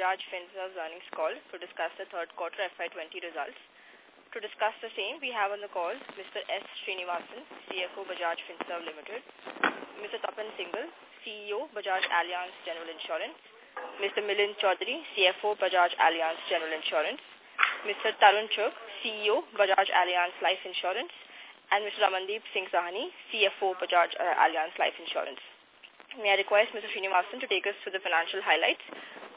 Bajaj Finserv's earnings call to discuss the third quarter FY20 results. To discuss the same, we have on the call Mr. S. Srinivasan, CFO Bajaj Finserv Limited, Mr. Tapan Singhel, CEO Bajaj Allianz General Insurance, Mr. Milind Chaudhary, CFO Bajaj Allianz General Insurance, Mr. Tarun Chugh, CEO Bajaj Allianz Life Insurance, and Mr. Ramandeep Singh Sahni, CFO Bajaj uh, Allianz Life Insurance. May I request Mr. Srinivasan to take us through the financial highlights.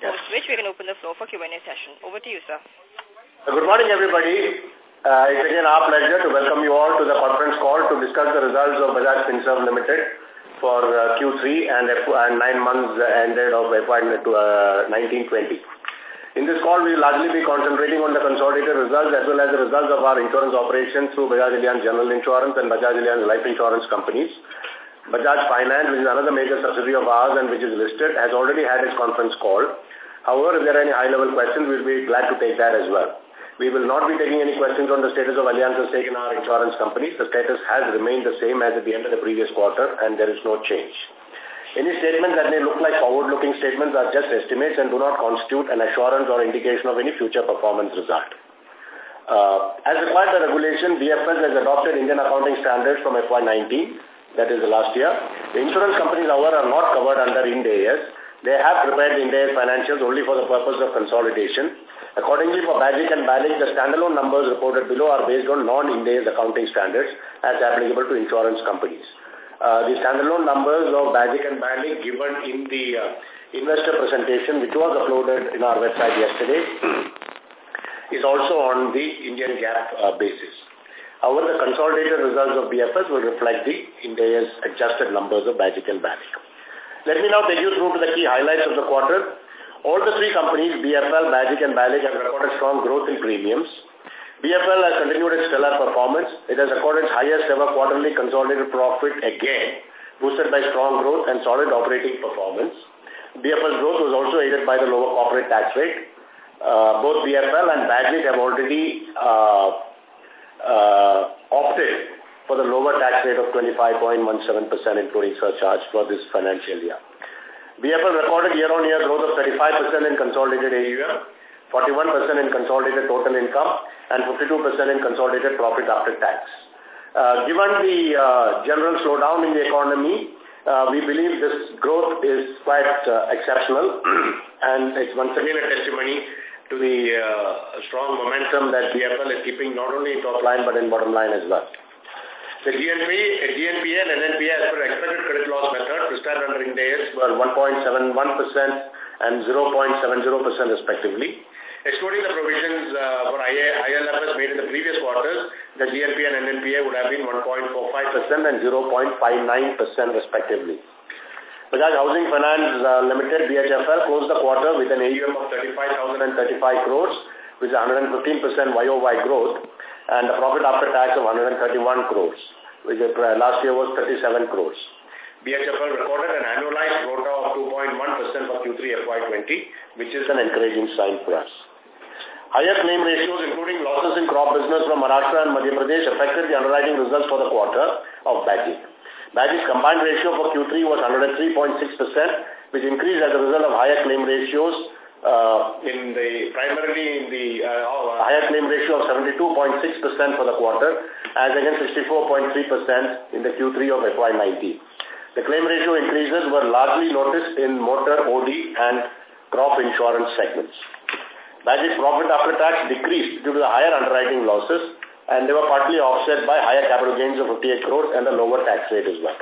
Post which we can open the floor for Q&A session. Over to you, sir. Good morning, everybody. Uh, it's again our pleasure to welcome you all to the conference call to discuss the results of Bajaj Finserv Limited for uh, Q3 and, F and nine months ended of FY uh, In this call, we will largely be concentrating on the consolidated results as well as the results of our insurance operations through Bajaj Allianz General Insurance and Bajaj Allianz Life Insurance companies. Bajaj Finance, which is another major subsidiary of ours and which is listed, has already had its conference call. However, if there are any high-level questions, we'll be glad to take that as well. We will not be taking any questions on the status of Allianz's stake in our insurance companies. The status has remained the same as at the end of the previous quarter, and there is no change. Any statements that may look like forward-looking statements are just estimates and do not constitute an assurance or indication of any future performance result. Uh, as required by regulation, BFS has adopted Indian accounting standards from FY19 that is the last year. The insurance companies, however, are not covered under Ind AS. They have prepared Ind AS financials only for the purpose of consolidation. Accordingly, for BAGIC and BALIC, the standalone numbers reported below are based on non-Ind AS accounting standards as applicable to insurance companies. Uh, the standalone numbers of BAGIC and BALIC given in the uh, investor presentation, which was uploaded in our website yesterday, is also on the Indian GAAP uh, basis. However, the consolidated results of BFS will reflect the Ind AS adjusted numbers of BAGIC and BALIC. Let me now take you through to the key highlights of the quarter. All the three companies, BFL, BAGIC and BALIC have recorded strong growth in premiums. BFL has continued its stellar performance. It has recorded its highest ever quarterly consolidated profit again, boosted by strong growth and solid operating performance. BFL's growth was also aided by the lower corporate tax rate. Uh, both BFL and BAGIC have already uh, uh, opted for the lower tax rate of 25.17% including surcharge for this financial year. BFL recorded year-on-year -year growth of 35% in consolidated AUM, 41% in consolidated total income, and 52% in consolidated profit after tax. Uh, given the uh, general slowdown in the economy, uh, we believe this growth is quite uh, exceptional and it's once again a testimony to the uh, strong momentum that BFL is keeping not only in top line but in bottom line as well. The GNP, GNPA and NNPA as per expected credit loss method prescribed under Ind were 1.71% and 0.70% respectively. Excluding the provisions uh, for ILFS made in the previous quarters, the GNP and NNPA would have been 1.45% and 0.59% respectively. Bajaj Housing Finance uh, Limited, BHFL, closed the quarter with an AUM of 35,035 crores, is 115% YOY growth, and a profit after tax of 131 crores, which uh, last year was 37 crores. BHFL recorded an annualized ROTA of 2.1% for Q3 FY20, which is an encouraging sign for us. Higher claim ratios, including losses in crop business from Maharashtra and Madhya Pradesh, affected the underwriting results for the quarter of BAGIC. BAGIC's combined ratio for Q3 was 103.6%, which increased as a result of higher claim ratios uh, in the primarily in the uh, higher claim ratio of 72.6% for the quarter, as against 64.3% in the Q3 of FY19. The claim ratio increases were largely noticed in motor, OD, and crop insurance segments. BAGIC's profit after tax decreased due to the higher underwriting losses and they were partly offset by higher capital gains of 58 crores and a lower tax rate as well.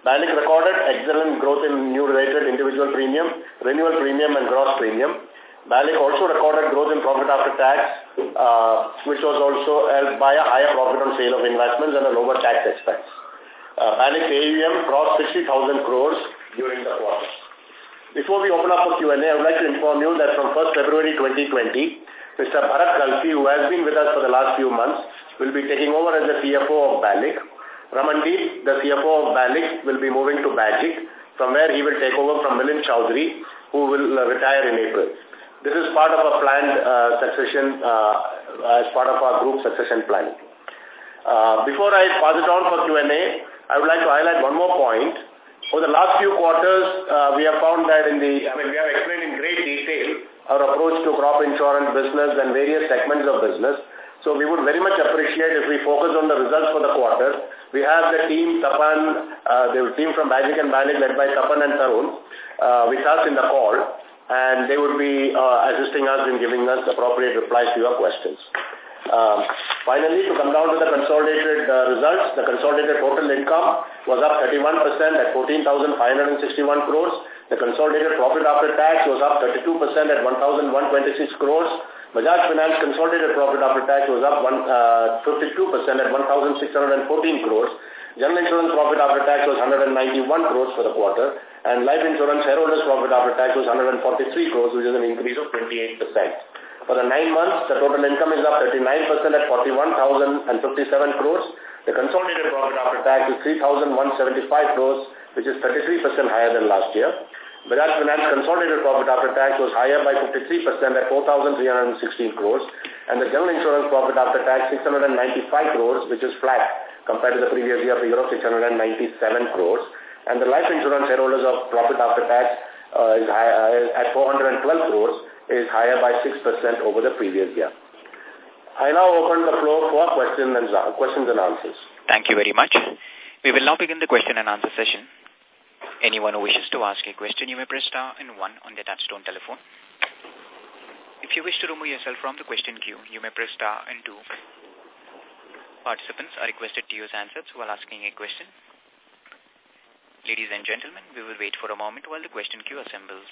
BALIC recorded excellent growth in new rated individual premium, renewal premium and gross premium. BALIC also recorded growth in profit after tax, uh, which was also helped by a higher profit on sale of investments and a lower tax expense. Uh, BALIC AUM crossed 60,000 crores during the quarter. Before we open up for Q&A, I would like to inform you that from 1st February 2020, Mr. Bharat Kalsi, who has been with us for the last few months, will be taking over as the CFO of BALIC. Ramandeep, the CFO of BALIC, will be moving to BAGIC, from where he will take over from Milind Chaudhary, who will uh, retire in April. This is part of a planned uh, succession, uh, as part of our group succession planning. Uh, before I pass it on for Q&A, I would like to highlight one more point. Over the last few quarters, uh, we have found that in the, I mean, we have explained in great detail our approach to crop insurance business and various segments of business. So we would very much appreciate if we focus on the results for the quarter. We have the team, Tapan, uh, the team from Bajaj and Bajaj led by Tapan and Tarun uh, with us in the call and they would be uh, assisting us in giving us appropriate replies to your questions. Uh, finally, to come down to the consolidated uh, results, the consolidated total income was up 31% at 14,561 crores. The consolidated profit after tax was up 32% at 1,126 crores. Bajaj Finance consolidated profit after tax was up one, uh, 52% at 1,614 crores. General insurance profit after tax was 191 crores for the quarter, and life insurance shareholders profit after tax was 143 crores, which is an increase of 28%. For the nine months, the total income is up 39% at 41,057 crores. The consolidated profit after tax is 3,175 crores, which is 33% higher than last year. Bajaj Finance consolidated profit after tax was higher by 53% at 4,316 crores, and the general insurance profit after tax 695 crores, which is flat compared to the previous year figure of 697 crores. And the life insurance shareholders of profit after tax uh, is high, uh, at 412 crores, is higher by 6% over the previous year. I now open the floor for questions and, questions and answers. Thank you very much. We will now begin the question and answer session. Anyone who wishes to ask a question, you may press star and one on the touchtone telephone. If you wish to remove yourself from the question queue, you may press star and two. Participants are requested to use handsets while asking a question. Ladies and gentlemen, we will wait for a moment while the question queue assembles.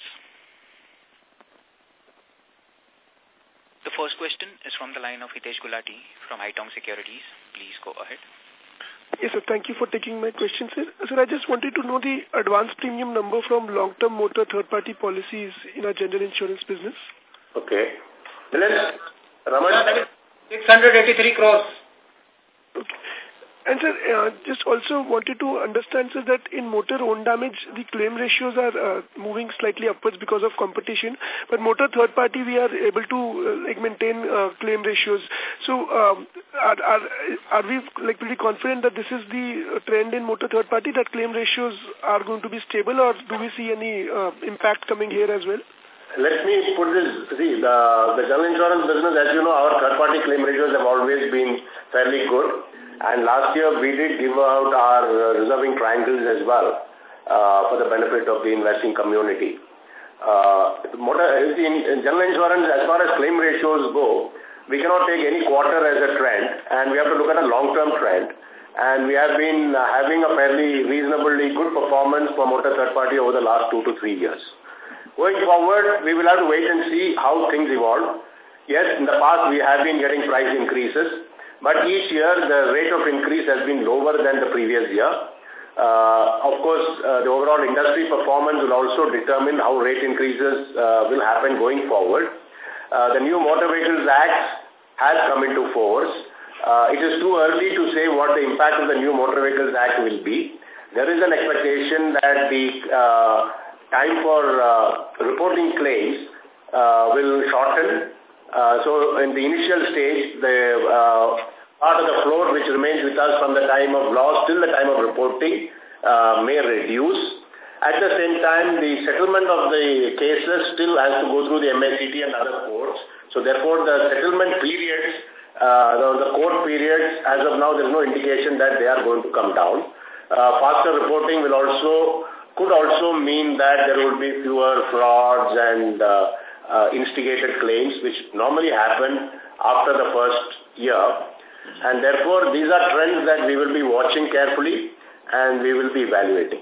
The first question is from the line of Hitesh Gulati from Haitong Securities. Please go ahead. Yes, sir. Thank you for taking my question, sir. Sir, I just wanted to know the advance premium number from long-term motor third-party policies in our general insurance business. Okay. Milind, Raman? 683 crores. Okay. And sir, uh, just also wanted to understand, sir, that in motor own damage, the claim ratios are uh, moving slightly upwards because of competition. But motor third party, we are able to uh, like maintain uh, claim ratios. So, um, are, are are we like pretty confident that this is the trend in motor third party that claim ratios are going to be stable, or do we see any uh, impact coming here as well? Let me put this, see, the, the general insurance business, as you know, our third-party claim ratios have always been fairly good. And last year we did give out our uh, reserving triangles as well uh, for the benefit of the investing community. Uh, in, in general insurance, as far as claim ratios go, we cannot take any quarter as a trend and we have to look at a long-term trend. And we have been uh, having a fairly reasonably good performance for motor third party over the last two to three years. Going forward, we will have to wait and see how things evolve. Yes, in the past we have been getting price increases. But each year the rate of increase has been lower than the previous year. Uh, of course, uh, the overall industry performance will also determine how rate increases uh, will happen going forward. Uh, the new Motor Vehicles Act has come into force. Uh, it is too early to say what the impact of the new Motor Vehicles Act will be. There is an expectation that the uh, time for uh, reporting claims uh, will shorten uh, so in the initial stage, the uh, part of the float which remains with us from the time of loss till the time of reporting uh, may reduce. At the same time, the settlement of the cases still has to go through the MACT and other courts. So therefore, the settlement periods, uh, the, the court periods, as of now, there is no indication that they are going to come down. Uh, faster reporting will also could also mean that there will be fewer frauds and uh, uh, instigated claims, which normally happen after the first year. And therefore, these are trends that we will be watching carefully and we will be evaluating.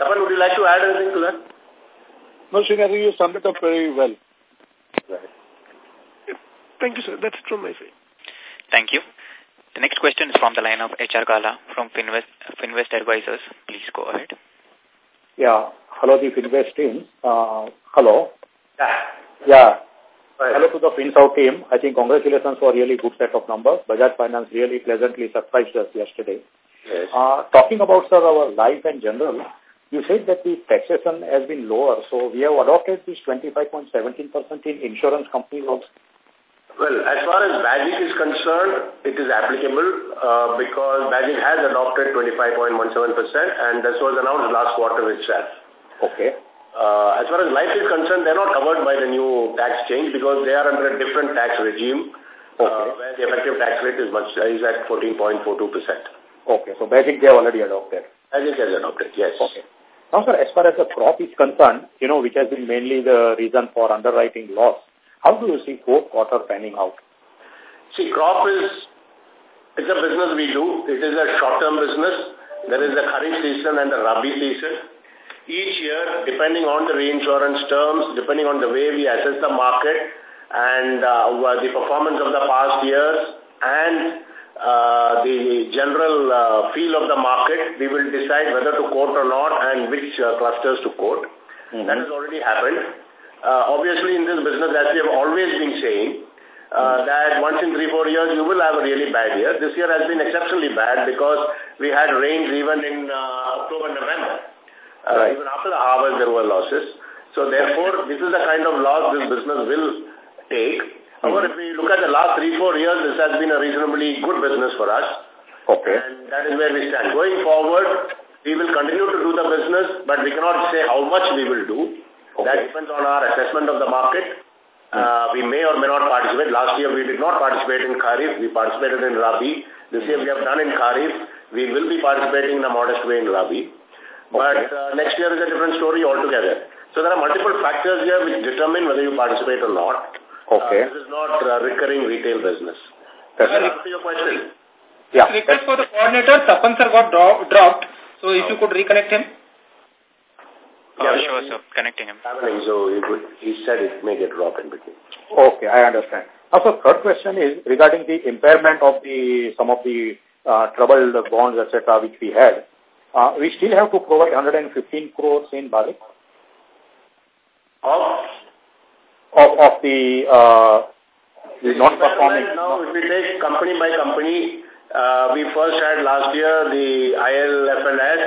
Tapan, would you like to add anything to that? No, Srinivas, you summed it up very well. Right. Thank you, sir. That's it from my side. Thank you. The next question is from the line of HR Gala from Finvest, Finvest Advisors. Please go ahead. Yeah. Hello, the Finvest team. Uh, hello. Yeah. Yeah. Right. Hello to the FinSouth team. I think congratulations for really good set of numbers. Bajaj Finance really pleasantly surprised us yesterday. Yes. Uh, talking about, sir, our life and general, you said that the taxation has been lower, so we have adopted this 25.17% in insurance companies also. Well, as far as BAGIC is concerned, it is applicable uh, because BAGIC has adopted 25.17% and this was announced last quarter itself. Okay. Uh, as far as life is concerned, they're not covered by the new tax change because they are under a different tax regime uh, okay. uh, where the effective tax rate is much is at 14.42%. Okay, so BAGIC they have already adopted. BAGIC has adopted, yes. Okay. Now, sir, as far as the crop is concerned, you know, which has been mainly the reason for underwriting loss, how do you see fourth quarter panning out? See, crop is, it's a business we do. It is a short-term business. There is a Kharif season and a Rabi season. Each year, depending on the reinsurance terms, depending on the way we assess the market and uh, the performance of the past years and uh, the general uh, feel of the market, we will decide whether to quote or not and which uh, clusters to quote. Mm -hmm. That has already happened. Uh, obviously, in this business, as we have always been saying, uh, that once in three, four years, you will have a really bad year. This year has been exceptionally bad because we had rains even in uh, October, November. Uh, right. Even after the harvest, there were losses. So therefore, this is the kind of loss this business will take. However, if we look at the last three, four years, this has been a reasonably good business for us. Okay. And that is where we stand. Going forward, we will continue to do the business, but we cannot say how much we will do. Okay. That depends on our assessment of the market. Uh, we may or may not participate. Last year we did not participate in Kharif. We participated in Rabi. This year we have done in Kharif. We will be participating in a modest way in Rabi. But uh, next year is a different story altogether. So there are multiple factors here which determine whether you participate or not. Okay. Uh, this is not uh, recurring retail business. That's right. answer your question. Yeah. Request for the coordinator, Tapan sir got dropped. So if you could reconnect him. Yeah, uh, sure, sir. Connecting him. Happening, so he, could, he said it may get dropped in between. Okay, I understand. Also, third question is regarding the impairment of the some of the uh, troubled bonds, etc., which we had. Uh, we still have to provide 115 crores in BALIC? Of? of, of the, uh, the non-performing. Now, if we take company by company, uh, we first had last year the ILFS,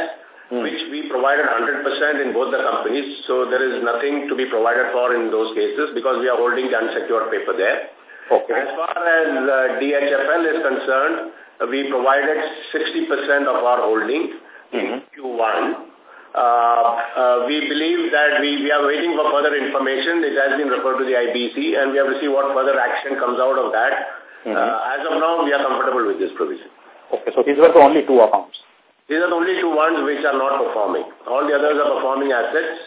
hmm. which we provided 100% in both the companies. So there is nothing to be provided for in those cases because we are holding the unsecured paper there. Okay. As far as uh, DHFL is concerned, uh, we provided 60% of our holding. In mm-hmm. Q1. Uh, uh, we believe that we, we are waiting for further information. It has been referred to the IBC and we have to see what further action comes out of that. Mm -hmm. uh, as of now, we are comfortable with this provision. Okay, so these were the only two accounts? These are the only two ones which are not performing. All the others are performing assets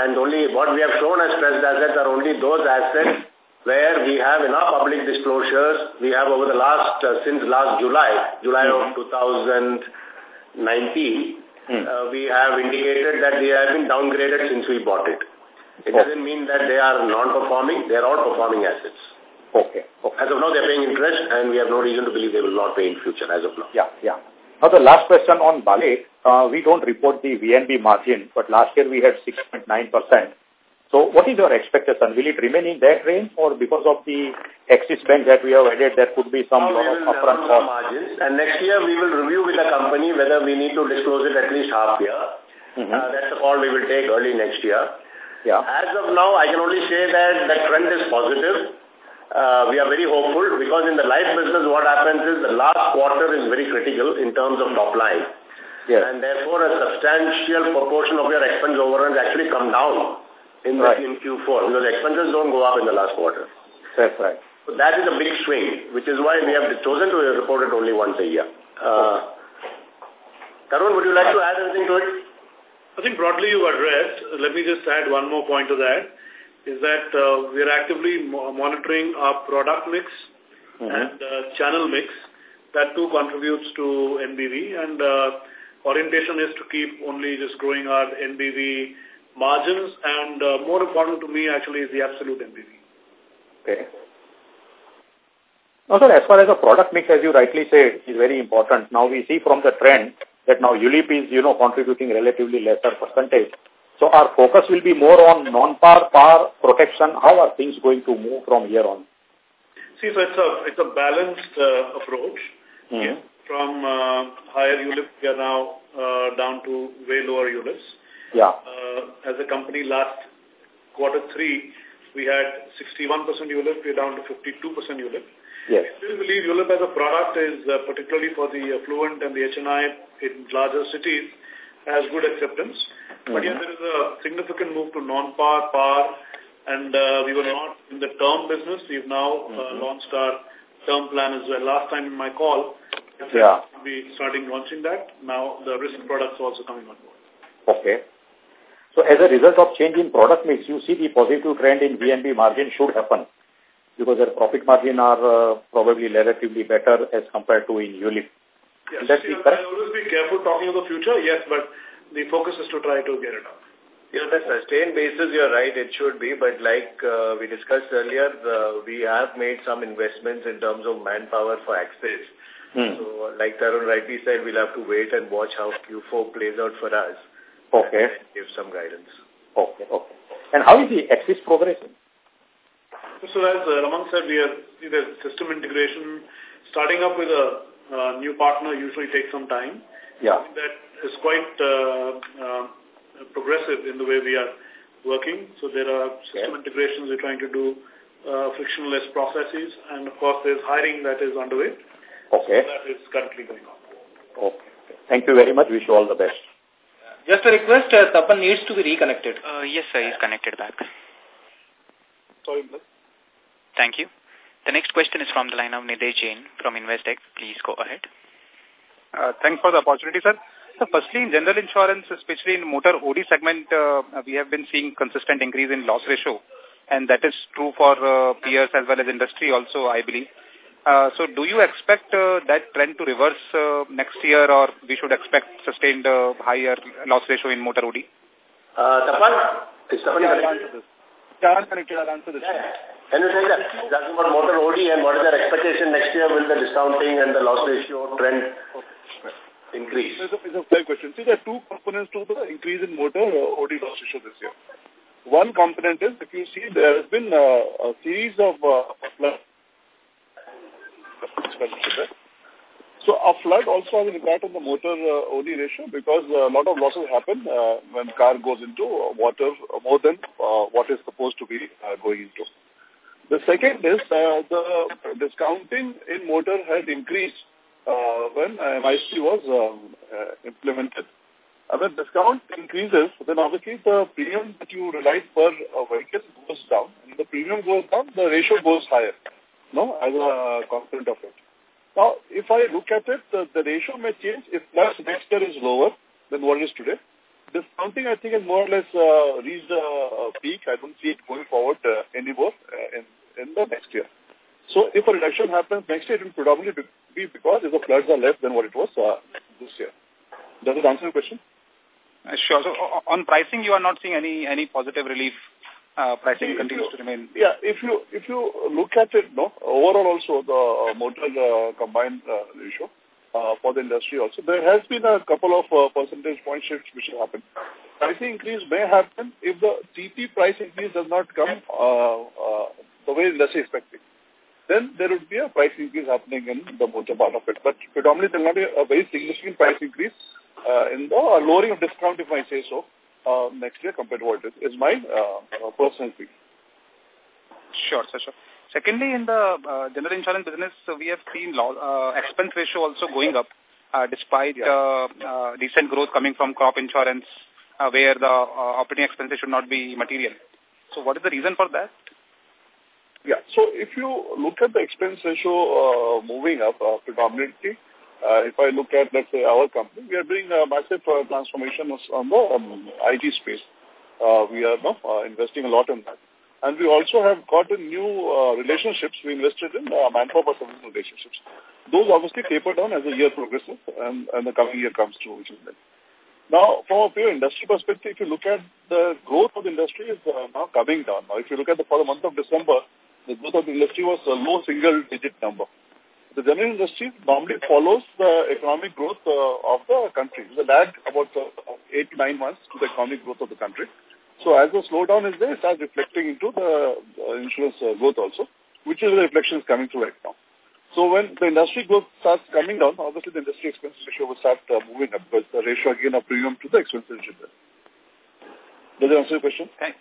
and only what we have shown as stressed assets are only those assets where we have enough public disclosures, we have over the last, uh, since last July, July mm -hmm. of 2019, Hmm. Uh, we have indicated that they have been downgraded since we bought it. It doesn't mean that they are non-performing. They are all performing assets. Okay. okay. As of now, they are paying interest, and we have no reason to believe they will not pay in future as of now. Yeah, yeah. Now, the last question on BALIC. Uh, we don't report the VNB margin, but last year we had 6.9%. So what is your expectation? Will it remain in that range or because of the Axis Bank that we have added, there could be some lot of upfront cost? Margins. And next year we will review with the company whether we need to disclose it at least half year. Mm -hmm. uh, that's the call we will take early next year. Yeah. As of now, I can only say that the trend is positive. Uh, we are very hopeful because in the life business what happens is the last quarter is very critical in terms of top line. Yes. And therefore a substantial proportion of your expense overruns actually come down in, right. in Q4 because expenses don't go up in the last quarter. That's right. So that is a big swing, which is why we have chosen to report it only once a year. Uh, Tarun, would you like to add anything to it? I think broadly you addressed. Let me just add one more point to that, is that uh, we are actively mo monitoring our product mix mm -hmm. and uh, channel mix. That too contributes to NBV and uh, orientation is to keep only just growing our NBV margins, and uh, more important to me actually is the absolute NBV. Okay. Now, sir, as far as the product mix, as you rightly said, is very important. Now, we see from the trend that now ULIP is, you know, contributing relatively lesser percentage. So, our focus will be more on non-par, par, protection. How are things going to move from here on? See, so it's a, it's a balanced uh, approach. Mm -hmm. From uh, higher ULIP, we are now uh, down to way lower ULIPs. Yeah. Uh, as a company, last quarter three, we had 61% ULIP. We're down to 52% ULIP. Yes. We still believe ULIP as a product is uh, particularly for the affluent and the HNI in larger cities has good acceptance. Mm -hmm. But yeah, there is a significant move to non-par, par, and uh, we were not in the term business. We've now uh, mm -hmm. launched our term plan as well. Last time in my call, yeah. be starting launching that. Now the risk products are also coming on board. Okay. So as a result of change in product mix, you see the positive trend in VNB margin should happen because their profit margin are uh, probably relatively better as compared to in ULIP. Yes, that see, I always be careful talking of the future, yes, but the focus is to try to get it up. Yeah, the sustained basis, you're right, it should be, but like uh, we discussed earlier, uh, we have made some investments in terms of manpower for Axis. Hmm. So, like Tarun rightly said, we'll have to wait and watch how Q4 plays out for us. Okay. give some guidance. Okay, okay. And how is the Axis progressing? So as uh, Raman said, we are the system integration starting up with a uh, new partner usually takes some time. Yeah. That is quite uh, uh, progressive in the way we are working. So there are system integrations we're trying to do, uh, frictionless processes, and of course there's hiring that is underway. Okay. So that is currently going on. Okay. Thank you very much. Wish you all the best. Just a request, uh, Tapan needs to be reconnected. Uh, yes, sir. He's connected back. Sorry, Thank you. The next question is from the line of Nidhi Jain from Investec. Please go ahead. Uh, thanks for the opportunity, sir. So firstly, in general insurance, especially in motor OD segment, uh, we have been seeing consistent increase in loss ratio. And that is true for uh, peers as well as industry also, I believe. Uh, so do you expect uh, that trend to reverse uh, next year or we should expect sustained uh, higher loss ratio in motor OD? Uh, Tapan, is Tapan yeah, I'll answer this. Yeah, I'll connected. I'll answer this. Yeah. Can you take that? That's about motor OD and what is their expectation next year? Will the discounting and the loss ratio trend increase? It's a, it's a fair question. See, there are two components to the increase in motor uh, OD loss ratio this year. One component is, if you see, there has been uh, a series of uh, So a flood also has an impact on the motor uh, OD ratio because a lot of losses happen uh, when car goes into water more than uh, what is supposed to be uh, going into. The second is uh, the discounting in motor had increased uh, when MIC was um, uh, implemented. And when discount increases, then obviously the premium that you realize per uh, vehicle goes down. And the premium goes down, the ratio goes higher, no, as a component of it. Now, if I look at it, the, the ratio may change if plus next year is lower than what it is today. Discounting, I think, has more or less uh, reached a, peak. I don't see it going forward uh, anymore uh, in, in the next year. So if a reduction happens next year, it will predominantly be because if the floods are less than what it was uh, this year. Does it answer your question? Uh, sure. So on pricing, you are not seeing any any positive relief. Uh, pricing See, continues you, to remain. Yeah, if you if you look at it, no, overall also the uh, motor uh, combined uh, ratio uh, for the industry also. There has been a couple of uh, percentage point shifts which have happened. Pricing increase may happen if the TP price increase does not come uh, uh, the way industry is expecting. Then there would be a price increase happening in the motor part of it. But predominantly there will not be a very significant price increase uh, in the uh, lowering of discount, if I say so, uh, next year compared to what it is, is my uh, personal view. Sure, sir, sure. Secondly, in the uh, general insurance business, uh, we have seen uh, expense ratio also going up uh, despite yeah. uh, uh, decent growth coming from crop insurance uh, where the uh, operating expenses should not be material. So what is the reason for that? Yeah, so if you look at the expense ratio uh, moving up uh, predominantly, uh, if I look at, let's say, our company, we are doing a massive uh, transformation on the um, IT space. Uh, we are uh, investing a lot in that. And we also have gotten new uh, relationships. We invested in uh, manpower service relationships. Those obviously taper down as the year progresses and, and the coming year comes through, which is then. Now, from a pure industry perspective, if you look at the growth of the industry is uh, now coming down. Now, if you look at the, for the month of December, the growth of the industry was a low single-digit number. The general industry normally follows the economic growth uh, of the country. A lag about uh, eight nine months to the economic growth of the country. So as the slowdown is there, it starts reflecting into the uh, insurance uh, growth also, which is the reflections coming through right now. So when the industry growth starts coming down, obviously the industry expense ratio will start uh, moving up because the ratio again of premium to the expense ratio. Does that answer your question? Thank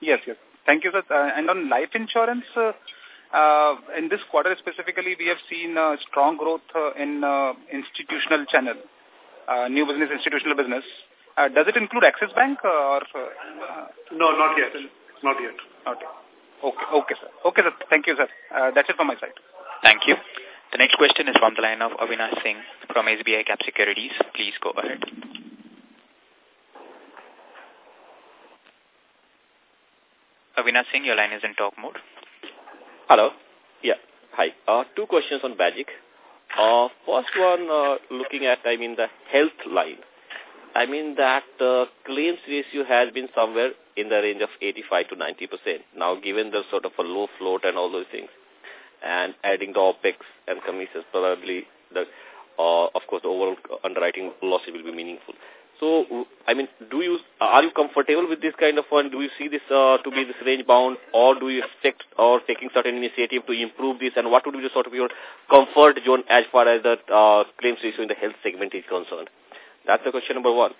yes, yes. Thank you, sir. Uh, and on life insurance, uh, uh, in this quarter specifically, we have seen uh, strong growth uh, in uh, institutional channel, uh, new business, institutional business. Uh, does it include Axis Bank or? Uh, no, not yet. Not yet. Okay. Okay, okay, sir. Okay, sir. Thank you, sir. Uh, that's it from my side. Thank you. The next question is from the line of Avinash Singh from SBI Cap Securities. Please go ahead. Avinash Singh, your line is in talk mode. Hello. Yeah. Hi. Uh, two questions on Bajaj. Uh, first one, uh, looking at, I mean, the health line. I mean that the claims ratio has been somewhere in the range of 85 to 90 percent. Now, given the sort of a low float and all those things, and adding the OPEX and commissions, probably the, uh, of course, the overall underwriting losses will be meaningful. So, I mean, do you are you comfortable with this kind of one? Do you see this uh, to be this range bound, or do you expect or taking certain initiative to improve this? And what would be the sort of your comfort zone as far as the uh, claims ratio in the health segment is concerned? That's the question number one.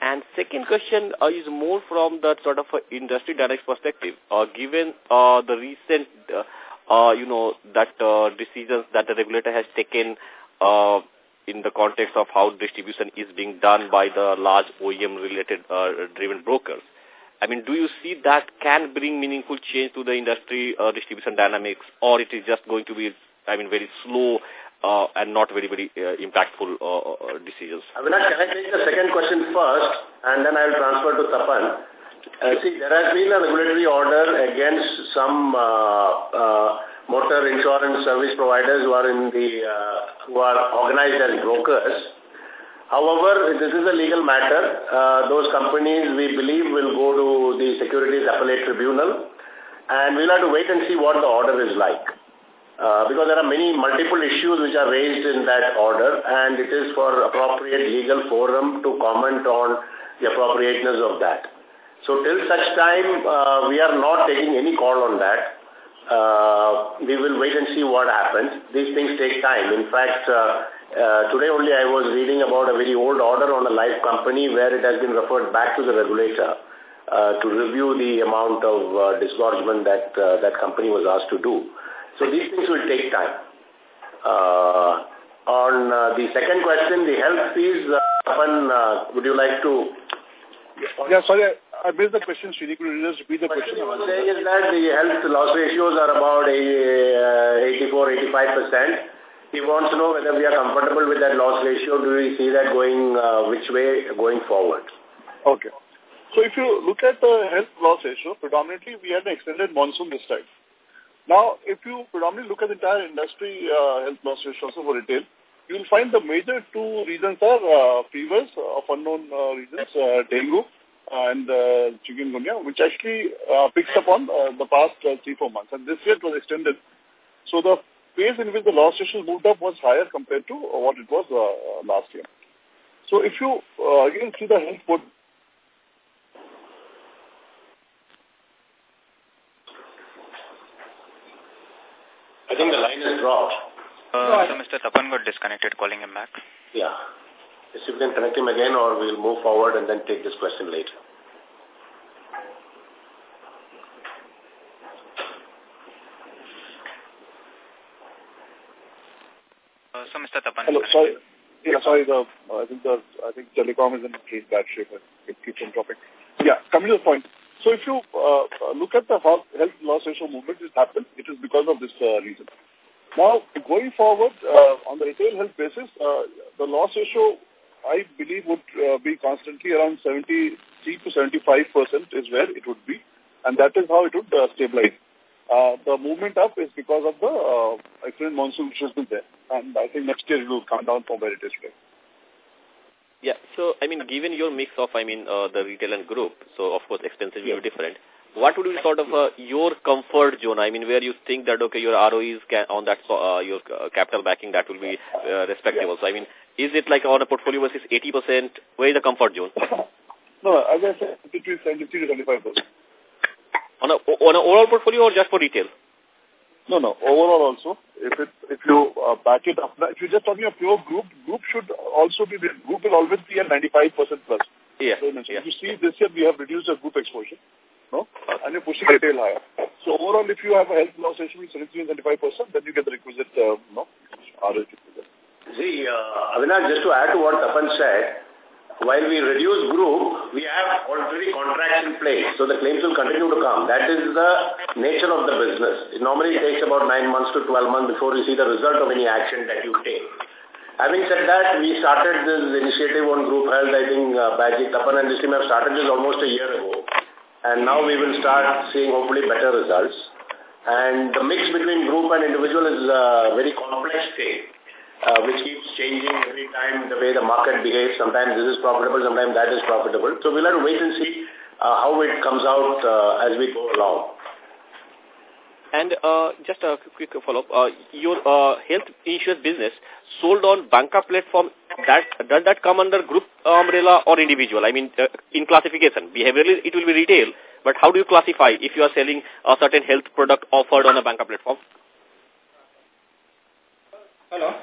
And second question uh, is more from the sort of uh, industry dynamics perspective. Uh, given uh, the recent, uh, uh, you know, that uh, decisions that the regulator has taken uh, in the context of how distribution is being done by the large OEM-related uh, driven brokers. I mean, do you see that can bring meaningful change to the industry uh, distribution dynamics, or it is just going to be, I mean, very slow uh, and not very, very uh, impactful uh, uh decisions? Avinash, can I take the second question first, and then I will transfer to Tapan. Uh, see, there has been a regulatory order against some uh, uh, motor insurance service providers who are in the uh, who are organized as brokers. However, this is a legal matter. Uh, those companies, we believe, will go to the Securities Appellate Tribunal, and we'll have to wait and see what the order is like. Uh, because there are many multiple issues which are raised in that order, and it is for appropriate legal forum to comment on the appropriateness of that. So till such time, uh, we are not taking any call on that uh, we will wait and see what happens. These things take time. In fact, uh, uh, today only I was reading about a very old order on a life company where it has been referred back to the regulator uh, to review the amount of uh, disgorgement that uh, that company was asked to do. So these things will take time. Uh, on uh, the second question, the health fees, uh, uh, would you like to? Yeah, sorry, I missed the question, Srini. Could you just repeat the question? What was saying is that the health loss ratios are about a, uh, 84-85%. He wants to know whether we are comfortable with that loss ratio. Do we see that going, uh, which way going forward? Okay. So if you look at the health loss ratio, predominantly we had an extended monsoon this time. Now, if you predominantly look at the entire industry uh, health loss ratio also for retail, you will find the major two reasons are uh, fevers of unknown uh, reasons, uh, dengue and uh, chikungunya, which actually uh, picks up on uh, the past uh, three, four months. And this year it was extended. So the pace in which the loss ratio moved up was higher compared to uh, what it was uh, last year. So if you uh, again see the health port I think the line has dropped. Uh, so Mr. Tapan got disconnected, calling him back. Yeah. Yes, you can connect him again or we'll move forward and then take this question later. Uh, so Mr. Tapan Hello, sorry. Yeah, sorry, the, uh, I think the, I think telecom is in pretty bad shape and it keeps on dropping. Yeah, coming to the point. So if you uh, look at the health loss ratio movement that happened, it is because of this uh, reason. Now, going forward, uh, on the retail health basis, uh, the loss ratio I believe would uh, be constantly around 73 to 75 percent is where it would be, and that is how it would uh, stabilize. Uh, the movement up is because of the uh, excellent monsoon which has been there, and I think next year it will come down from where it is today. Yeah, so I mean, given your mix of, I mean, uh, the retail and group, so of course expenses will yeah. be different. What would be sort of uh, your comfort zone? I mean, where you think that okay, your ROEs can, on that uh, your uh, capital backing that will be uh, respectable. Yeah. So I mean, is it like on a portfolio versus 80%? Where is the comfort zone? no, as I said, between 73 to 75%. On a, on an overall portfolio or just for retail? No, no, overall also. If it, if you uh, back it up, if you're just talking a pure group, group should also be, group will always be at 95% plus. Yeah. So, yeah. You see, this year we have reduced the group exposure, no? And you're pushing retail higher. So overall, if you have a health loss ratio of 73 and 75%, then you get the requisite, uh, no, ROE. See, uh, Avinash, just to add to what Tapan said, while we reduce group, we have already contracts in place. So the claims will continue to come. That is the nature of the business. It normally takes about 9 months to 12 months before you see the result of any action that you take. Having said that, we started this initiative on group health. I think uh, BAGIC, Tapan and this team have started this almost a year ago. And now we will start seeing hopefully better results. And the mix between group and individual is a very complex thing uh, which keeps changing every time the way the market behaves. Sometimes this is profitable, sometimes that is profitable. So we'll have to wait and see uh, how it comes out uh, as we go along. And uh, just a quick follow-up. Uh, your uh, health insurance business sold on banca platform, that does that come under group umbrella or individual? I mean, uh, in classification, behaviorally it will be retail, but how do you classify if you are selling a certain health product offered on a banca platform? Hello?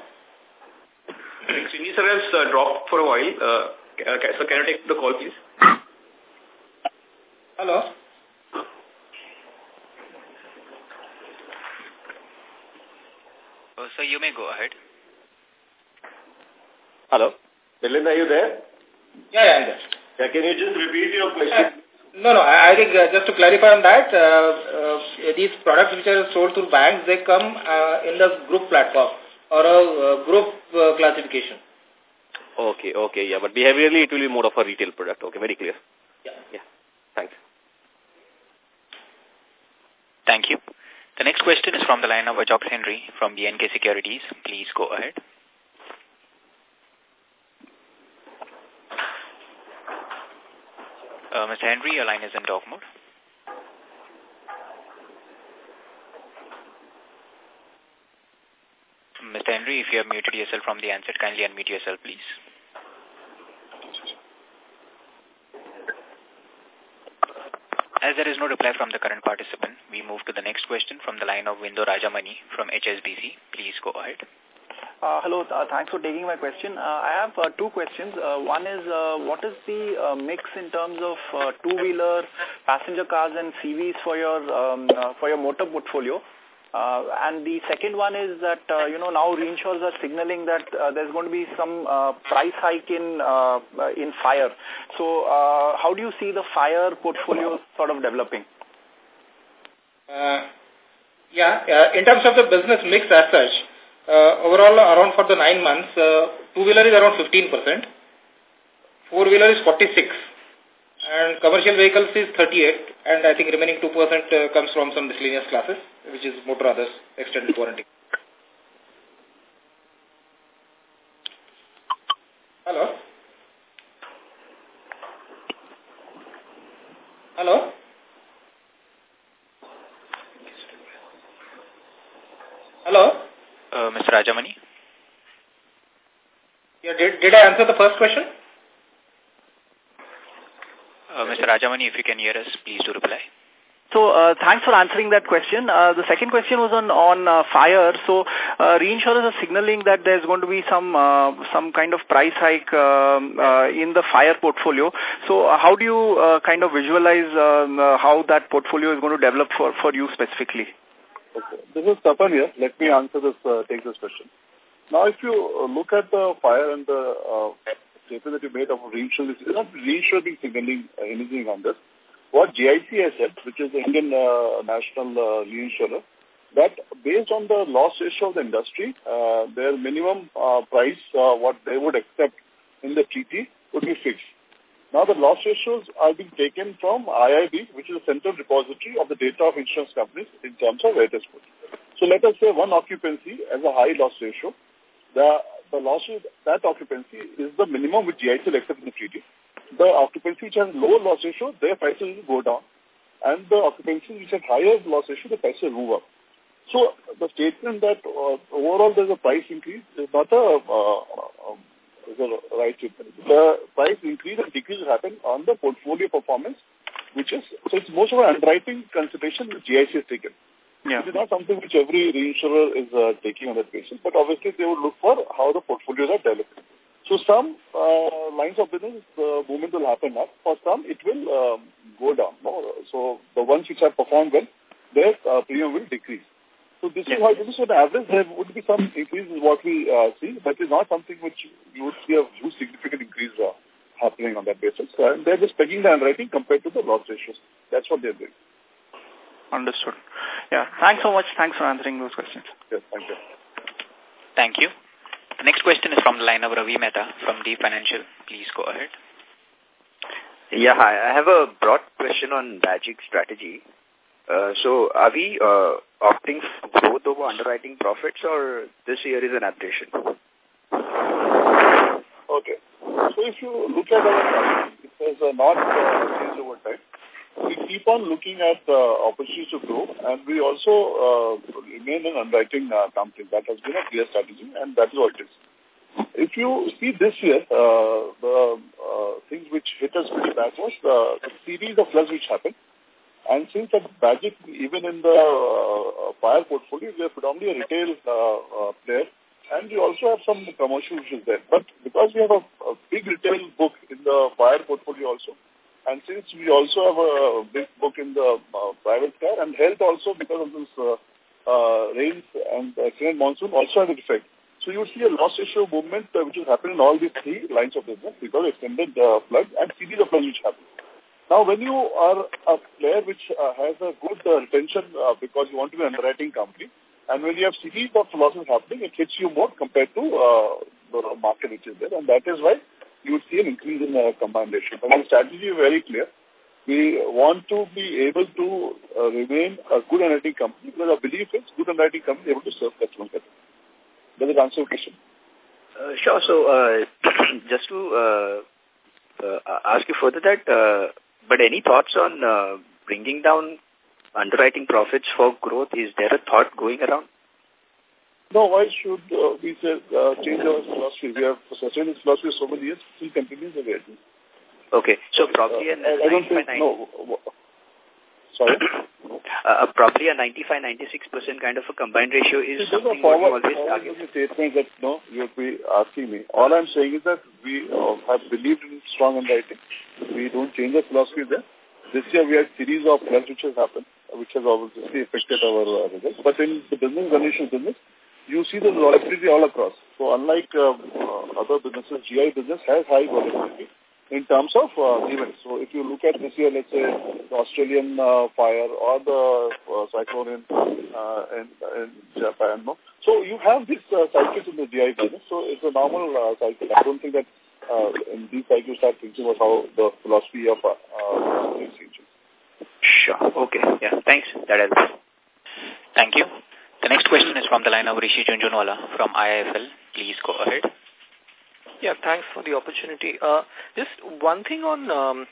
Srini sir has uh, dropped for a while. Uh, so can I take the call, please? Hello? Oh, so you may go ahead. Hello? Milind, are you there? Yeah, yeah, I'm there. Yeah, can you just repeat your question? Uh, no, no, I, I think uh, just to clarify on that, uh, uh, these products which are sold through banks, they come uh, in the group platform or a uh, group uh, classification. Okay, okay, yeah, but behaviorally it will be more of a retail product. Okay, very clear. Yeah. Yeah, thanks. Thank you. The next question is from the line of Ajok Henry from B&K Securities. Please go ahead. Uh, Mr. Henry, your line is in talk mode. Mr. Henry, if you have muted yourself from the answer, kindly unmute yourself, please. As there is no reply from the current participant, we move to the next question from the line of Vinod Rajamani from HSBC. Please go ahead. Uh, hello, uh, thanks for taking my question. Uh, I have uh, two questions. Uh, one is, uh, what is the uh, mix in terms of uh, two-wheeler, passenger cars and CVs for your um, uh, for your motor portfolio? Uh, and the second one is that, uh, you know, now reinsurers are signaling that uh, there's going to be some uh, price hike in uh, in fire. So uh, how do you see the fire portfolio sort of developing? Uh, yeah, uh, in terms of the business mix as such, uh, overall around for the nine months, uh, two-wheeler is around 15%, four-wheeler is 46 and commercial vehicles is 38 and I think remaining 2% uh, comes from some miscellaneous classes which is motor others extended warranty. Hello? Hello? Hello? Uh, Mr. Rajamani? Yeah, did, did I answer the first question? Uh, Mr. Rajamani, if you can hear us, please do reply. So uh, thanks for answering that question. Uh, the second question was on on uh, fire. So uh, reinsurers are signaling that there's going to be some uh, some kind of price hike um, uh, in the fire portfolio. So uh, how do you uh, kind of visualize um, uh, how that portfolio is going to develop for for you specifically? Okay. This is Tapan here. Let me answer this, uh, take this question. Now, if you uh, look at the fire and the uh, that you made of reinsurance, it's not reinsurance signaling uh, anything on this. What GIC has said, which is the Indian uh, national uh, reinsurer, that based on the loss ratio of the industry, uh, their minimum uh, price, uh, what they would accept in the treaty, would be fixed. Now the loss ratios are being taken from IIB, which is a central repository of the data of insurance companies in terms of rate So let us say one occupancy as a high loss ratio. The, the loss that occupancy is the minimum which GIC will accept in the treaty the occupancy which has lower loss ratio, their prices will go down. And the occupancy which has higher loss ratio, the prices will move up. So the statement that uh, overall there's a price increase is not a, uh, um, is a right statement. The price increase and decrease happen on the portfolio performance, which is, so it's most of an underwriting consideration which GIC has taken. Yeah. It is not something which every reinsurer is uh, taking on that basis, but obviously they would look for how the portfolios are developing. So some uh, lines of business, uh, movement will happen up. For some, it will um, go down. No? So the ones which have performed well, their uh, premium will decrease. So this is how it is. So the average, there would be some increase in what we uh, see, but it's not something which you would see a huge significant increase uh, happening on that basis. And they're just pegging the underwriting compared to the loss ratios. That's what they're doing. Understood. Yeah. Thanks so much. Thanks for answering those questions. Yes, thank you. Thank you. The next question is from the line of Ravi Mehta from Deep Financial. Please go ahead. Yeah, hi. I have a broad question on Bajaj strategy. Uh, so are we uh, opting for growth over underwriting profits or this year is an aberration? Okay. So if you look at our strategy, it has uh, not uh, changed over time. We keep on looking at uh, opportunities to grow and we also uh, remain an underwriting uh, company. That has been a clear strategy and that is what it is. If you see this year, uh, the uh, things which hit us pretty bad was the series of floods which happened. And since at Bajaj, even in the uh, fire portfolio, we are predominantly a retail uh, uh, player, and we also have some commercial issues there. But because we have a, a big retail book in the fire portfolio also, and since we also have a big book in the uh, private car and health also because of this uh, uh, rains and excellent monsoon also has an effect. So you see a loss ratio movement uh, which has happened in all these three lines of business because of extended uh, flood and series of floods which happen. Now, when you are a player which uh, has a good uh, retention uh, because you want to be an underwriting company, and when you have series of losses happening, it hits you more compared to uh, the market which is there, and that is why you would see an increase in uh, combined ratio. But the strategy is very clear. We want to be able to uh, remain a good underwriting company because our belief is good underwriting company able to serve customers better. Does it answer your question? Uh, sure. So, uh, just to uh, uh, ask you further that, uh, but any thoughts on bringing down underwriting profits for growth? Is there a thought going around? No, why should uh, we say, uh, change our philosophy? We have sustained this philosophy for so many years, still continues the way it is. Okay, so probably uh, I don't think, no, sorry? Uh, probably a 95-96% kind of a combined ratio is See, something forward, what you always statement that, no, you'll be asking me. All I'm saying is that we uh, have believed in strong underwriting. We don't change the philosophy there. This year we had series of floods which has happened, which has obviously affected our uh, results. But in the business, condition business, you see the volatility all across. So unlike uh, uh, other businesses, GI business has high volatility in terms of uh, events. So if you look at this year, let's say the Australian uh, fire or the uh, cyclone in, uh, in, in Japan, no? so you have these uh, cycles in the GI business. So it's a normal uh, cycle. I don't think that uh, in these cycles you start thinking about how the philosophy of uh, uh, changes. Sure. Okay. Yeah. Thanks. That helps. Thank you. The next question is from the line of Rishi Jhunjhunwala from IIFL. Please go ahead. Yeah, thanks for the opportunity. Uh, just one thing on um,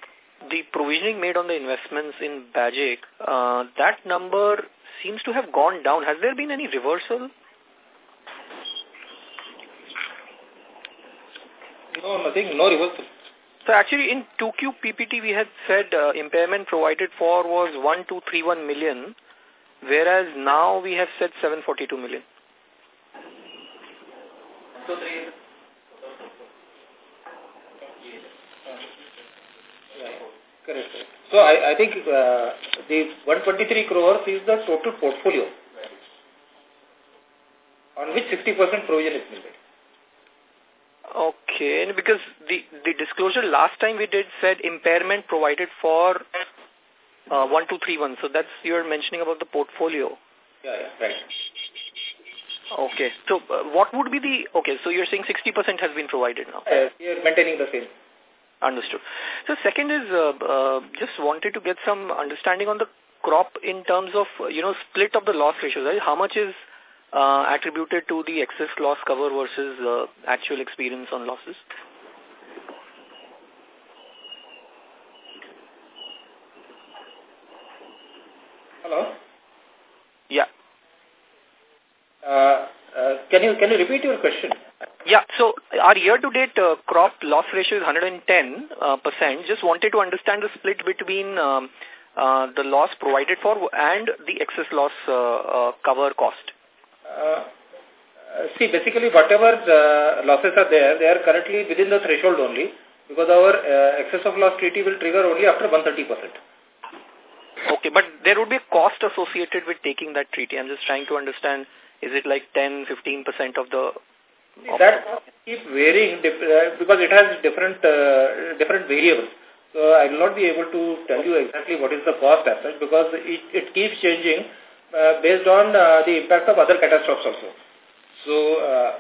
the provisioning made on the investments in Bajaj, uh, that number seems to have gone down. Has there been any reversal? No, nothing, no reversal. So actually in 2Q PPT we had said uh, impairment provided for was 1231 million, whereas now we have said 742 million. So three. Correct. So I, I think uh, the 123 crores is the total portfolio on which 60% provision is made. Okay, because the, the disclosure last time we did said impairment provided for uh, 1231, so that's you're mentioning about the portfolio. Yeah, yeah, right. Okay, so uh, what would be the, okay, so you're saying 60% has been provided now? Uh, you're maintaining the same. Understood. So second is, uh, uh, just wanted to get some understanding on the crop in terms of, uh, you know, split of the loss ratios, right? How much is uh, attributed to the excess loss cover versus uh, actual experience on losses? Hello? Yeah. Uh, uh, can you can you repeat your question? Yeah, so our year-to-date uh, crop loss ratio is 110 uh, percent. Just wanted to understand the split between um, uh, the loss provided for and the excess loss uh, uh, cover cost. Uh, see, basically whatever uh, losses are there, they are currently within the threshold only because our uh, excess of loss treaty will trigger only after 130%. Okay, but there would be a cost associated with taking that treaty. I'm just trying to understand, is it like 10, 15% of the That keeps varying uh, because it has different uh, different variables. So I will not be able to tell you exactly what is the cost as such because it, it keeps changing uh, based on uh, the impact of other catastrophes also. So uh,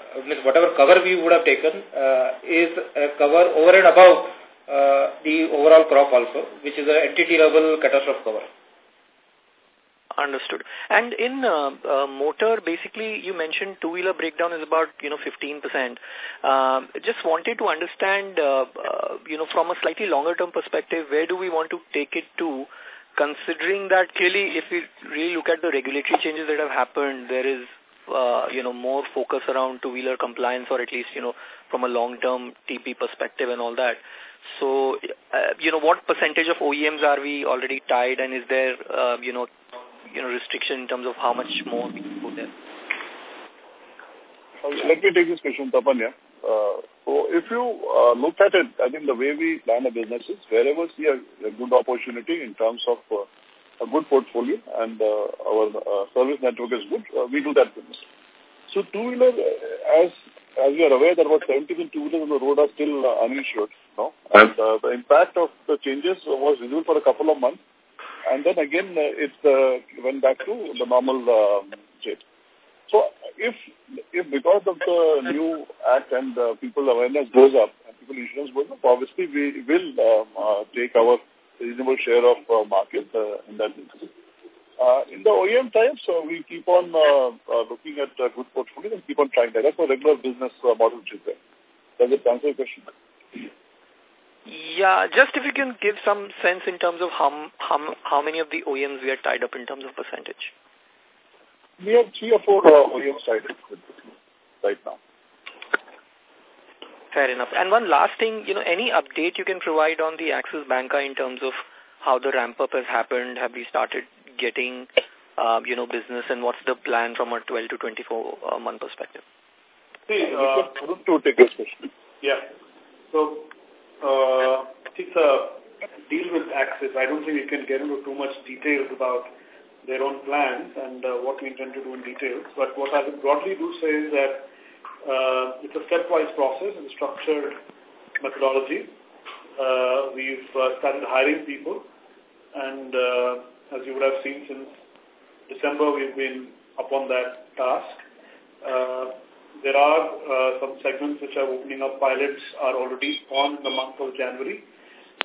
whatever cover we would have taken uh, is a cover over and above uh, the overall crop also, which is an entity level catastrophe cover. Understood. And in uh, uh, motor, basically, you mentioned two-wheeler breakdown is about, you know, 15%. Uh, just wanted to understand, uh, uh, you know, from a slightly longer-term perspective, where do we want to take it to, considering that clearly if we really look at the regulatory changes that have happened, there is, uh, you know, more focus around two-wheeler compliance or at least, you know, from a long-term TP perspective and all that. So, uh, you know, what percentage of OEMs are we already tied and is there, uh, you know, you know, restriction in terms of how much more we can go there? let me take this question, Tapan, yeah. Uh, so if you uh, look at it, I think the way we plan a business is wherever we see a, a good opportunity in terms of uh, a good portfolio and uh, our uh, service network is good, uh, we do that business. So two-wheeler, uh, as as you are aware, that about 70 two-wheelers on the road are still uh, uninsured. No? And uh, the impact of the changes was visible for a couple of months. And then again, uh, it uh, went back to the normal um, state. So if if because of the new act and uh, people awareness goes up and people insurance goes up, obviously we will um, uh, take our reasonable share of uh, market uh, in that business. Uh, in the OEM times, so we keep on uh, uh, looking at uh, good portfolios and keep on trying that. That's a regular business uh, model which is there. Does it answer your question? Yeah, just if you can give some sense in terms of how, how, how many of the OEMs we are tied up in terms of percentage. We have three or four uh, OEMs tied up right now. Fair enough. And one last thing, you know, any update you can provide on the Axis Banca in terms of how the ramp-up has happened? Have we started getting, uh, you know, business and what's the plan from a 12 to 24 uh, month perspective? See, uh, to take this question. Yeah. So, uh, it's a deal with Axis. I don't think we can get into too much details about their own plans and uh, what we intend to do in details. But what I would broadly do say is that uh, it's a stepwise process and structured methodology. Uh, we've uh, started hiring people and uh, as you would have seen since December, we've been upon that task. Uh, there are uh, some segments which are opening up. Pilots are already on the month of January.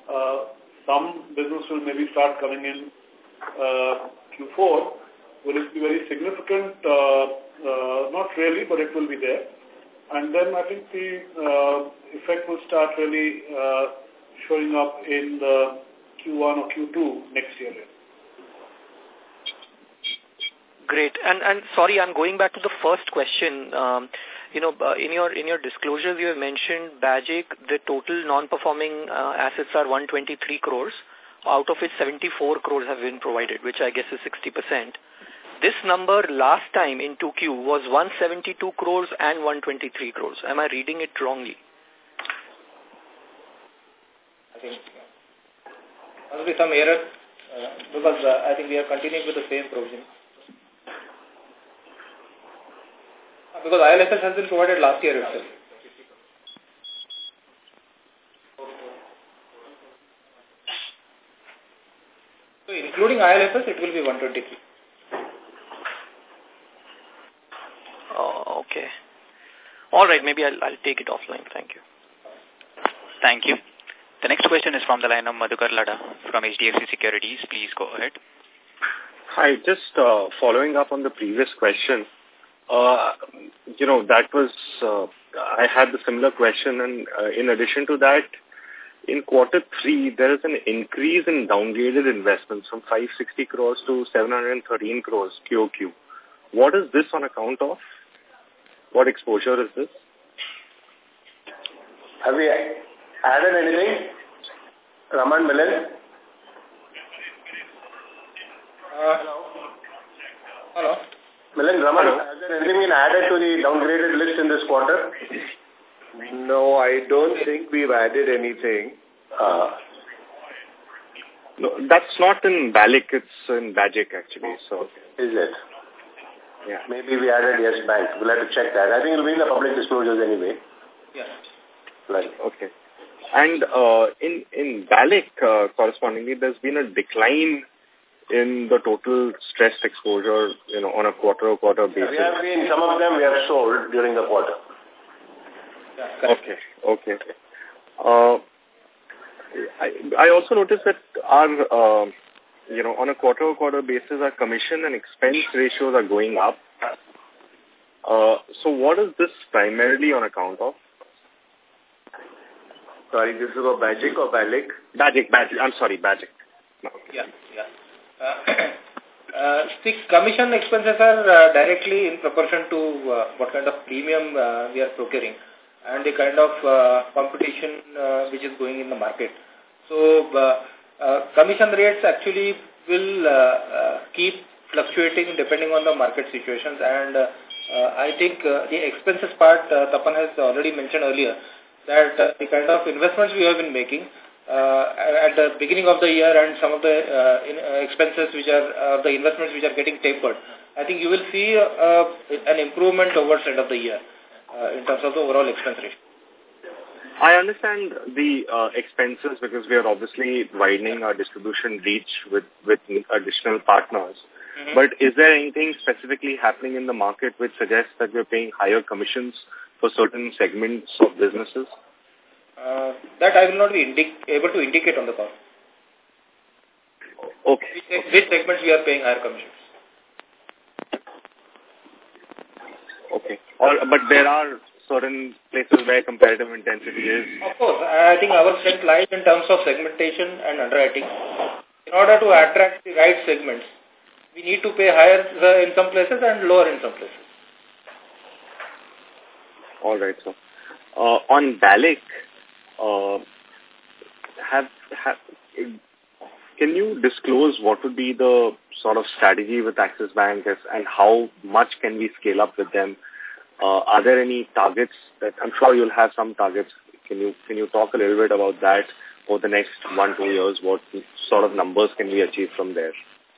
Uh, some business will maybe start coming in uh, Q4. Will it be very significant? Uh, uh, not really, but it will be there. And then I think the uh, effect will start really showing up in the Q1 or Q2 next year. Great. And and sorry, I'm going back to the first question. Um, you know, uh, in your in your disclosures, you have mentioned Bajaj. The total non-performing uh, assets are 123 crores, out of which 74 crores have been provided, which I guess is 60 percent. This number last time in 2Q was 172 crores and 123 crores. Am I reading it wrongly? I think must be some error uh, because uh, I think we are continuing with the same provision. Because ILFS has been provided last year itself. So including ILFS, it will be 123. Oh, okay. All right, maybe I'll, I'll take it offline. Thank you. Thank you. The next question is from the line of Madhukar Ladha from HDFC Securities. Please go ahead. Hi, just uh, following up on the previous question. Uh, you know, that was, uh, I had the similar question and uh, in addition to that, in quarter three, there is an increase in downgraded investments from 560 crores to 713 crores QOQ. What is this on account of? What exposure is this? Have we added anything? Raman Milind? Uh, hello. Milind Raman, has there anything been added to the downgraded list in this quarter? No, I don't think we've added anything. Uh, no, that's not in BALIC, it's in BAGIC actually. So Is it? Yeah. Maybe we added Yes Bank. We'll have to check that. I think it'll be in the public disclosures anyway. Yeah. Right. Okay. And uh, in, in BALIC, uh, correspondingly, there's been a decline in the total stressed exposure, you know, on a quarter-over-quarter basis. We have been, some of them we have sold during the quarter. Okay, okay. Uh, I, I also noticed that our, uh, you know, on a quarter-over-quarter basis, our commission and expense ratios are going up. Uh, so what is this primarily on account of? Sorry, this is about BAGIC or BALIC? BAGIC, BAGIC. I'm sorry, BAGIC. No. Yeah, yeah. Uh, uh, the commission expenses are uh, directly in proportion to uh, what kind of premium uh, we are procuring and the kind of uh, competition uh, which is going in the market. So, uh, uh, commission rates actually will uh, uh, keep fluctuating depending on the market situations and uh, uh, I think uh, the expenses part uh, Tapan has already mentioned earlier that uh, the kind of investments we have been making at the beginning of the year and some of the uh, in, uh, expenses which are uh, the investments which are getting tapered, I think you will see uh, an improvement towards the end of the year uh, in terms of the overall expense ratio. I understand the uh, expenses because we are obviously widening our distribution reach with, with additional partners. Mm -hmm. But is there anything specifically happening in the market which suggests that we're paying higher commissions for certain segments of businesses? Uh, that I will not be able to indicate on the call. Okay. Which, which segments we are paying higher commissions? Okay. Or, but there are certain places where comparative intensity is. Of course. I think our strength lies in terms of segmentation and underwriting. In order to attract the right segments, we need to pay higher in some places and lower in some places. All right, sir. Uh, on BALIC, uh, have, have, can you disclose what would be the sort of strategy with Axis Bank and how much can we scale up with them? Uh, are there any targets that I'm sure you'll have some targets? Can you can you talk a little bit about that over the next one two years? What sort of numbers can we achieve from there?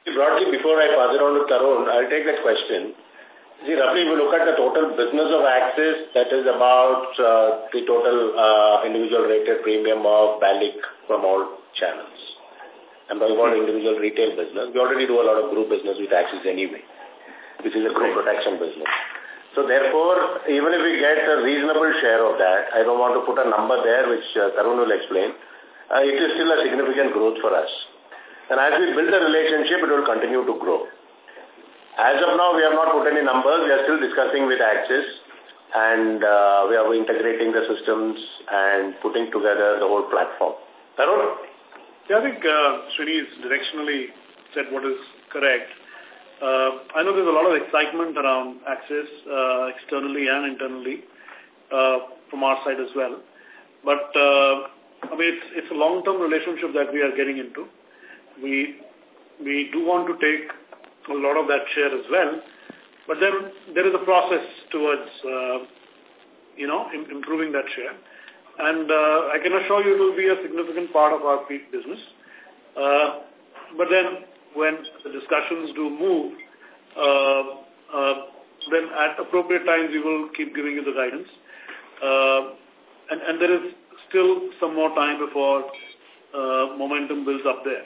Broadly, before I pass it on to Tarun, I'll take that question. See, roughly, if you look at the total business of Axis, that is about uh, the total uh, individual rated premium of BALIC from all channels. I'm talking about individual retail business. We already do a lot of group business with Axis anyway, which is a group protection business. So therefore, even if we get a reasonable share of that, I don't want to put a number there, which uh, Tarun will explain, uh, it is still a significant growth for us. And as we build a relationship, it will continue to grow. As of now, we have not put any numbers. We are still discussing with Axis and uh, we are integrating the systems and putting together the whole platform. Tarun? Yeah, I think uh, Srini directionally said what is correct. Uh, I know there's a lot of excitement around Axis uh, externally and internally uh, from our side as well. But, uh, I mean, it's, it's a long-term relationship that we are getting into. We, we do want to take a lot of that share as well. But then there is a process towards, uh, you know, Im improving that share. And uh, I can assure you it will be a significant part of our peak business. Uh, but then when the discussions do move, uh, uh, then at appropriate times we will keep giving you the guidance. Uh, and, and there is still some more time before uh, momentum builds up there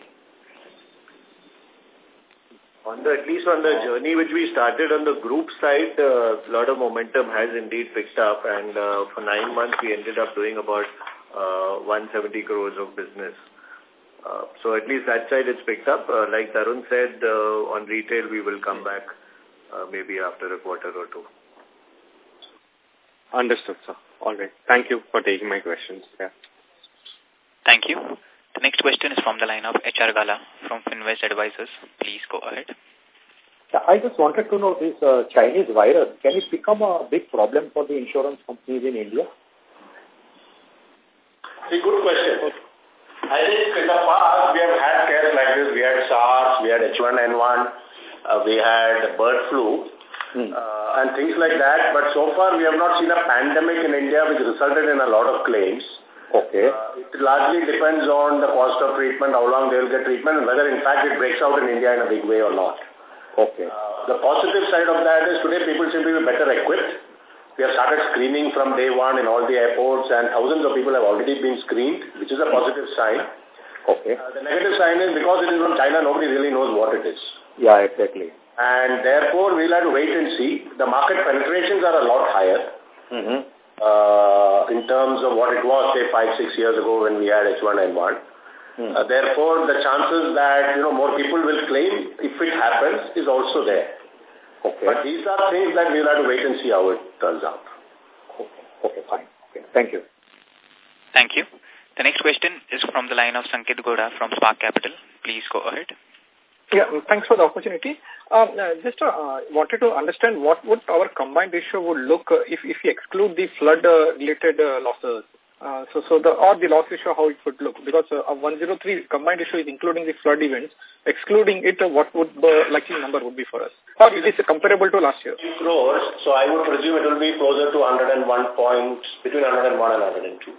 on the, at least on the journey which we started on the group side, uh, a lot of momentum has indeed picked up and uh, for nine months we ended up doing about uh, 170 crores of business. Uh, so at least that side it's picked up. Uh, like Tarun said, uh, on retail we will come back uh, maybe after a quarter or two. Understood, sir. All right. Thank you for taking my questions. Yeah. Thank you. The next question is from the line of HR Gala from Finvest Advisors. Please go ahead. I just wanted to know this uh, Chinese virus, can it become a big problem for the insurance companies in India? It's a good question. I think in the past we have had cases like this. We had SARS, we had H1N1, uh, we had bird flu, hmm. uh, and things like that. But so far we have not seen a pandemic in India which resulted in a lot of claims. Okay. Uh, it largely depends on the cost of treatment, how long they will get treatment, and whether in fact it breaks out in India in a big way or not. Okay. Uh, the positive side of that is today people seem to be better equipped. We have started screening from day one in all the airports and thousands of people have already been screened, which is a positive sign. Okay. Uh, the negative sign is because it is from China, nobody really knows what it is. Yeah, exactly. And therefore, we'll have to wait and see. The market penetrations are a lot higher. Mm -hmm. Uh, in terms of what it was, say, five, six years ago when we had H1N1. Hmm. Uh, therefore, the chances that, you know, more people will claim if it happens is also there. Okay. But these are things that we'll have to wait and see how it turns out. Okay, okay fine. Okay. Thank you. Thank you. The next question is from the line of Sanketh Godha from Spark Capital. Please go ahead. Yeah, thanks for the opportunity. Um, uh, just uh, wanted to understand what would our combined ratio would look uh, if, if we exclude the flood-related uh, losses. Uh, so, so the or the loss ratio, how it would look? Because uh, a 103 combined ratio is including the flood events. Excluding it, uh, what would the likely number would be for us? Or is comparable to last year? Crores, so I would presume it will be closer to 101 points, between 101 and 102.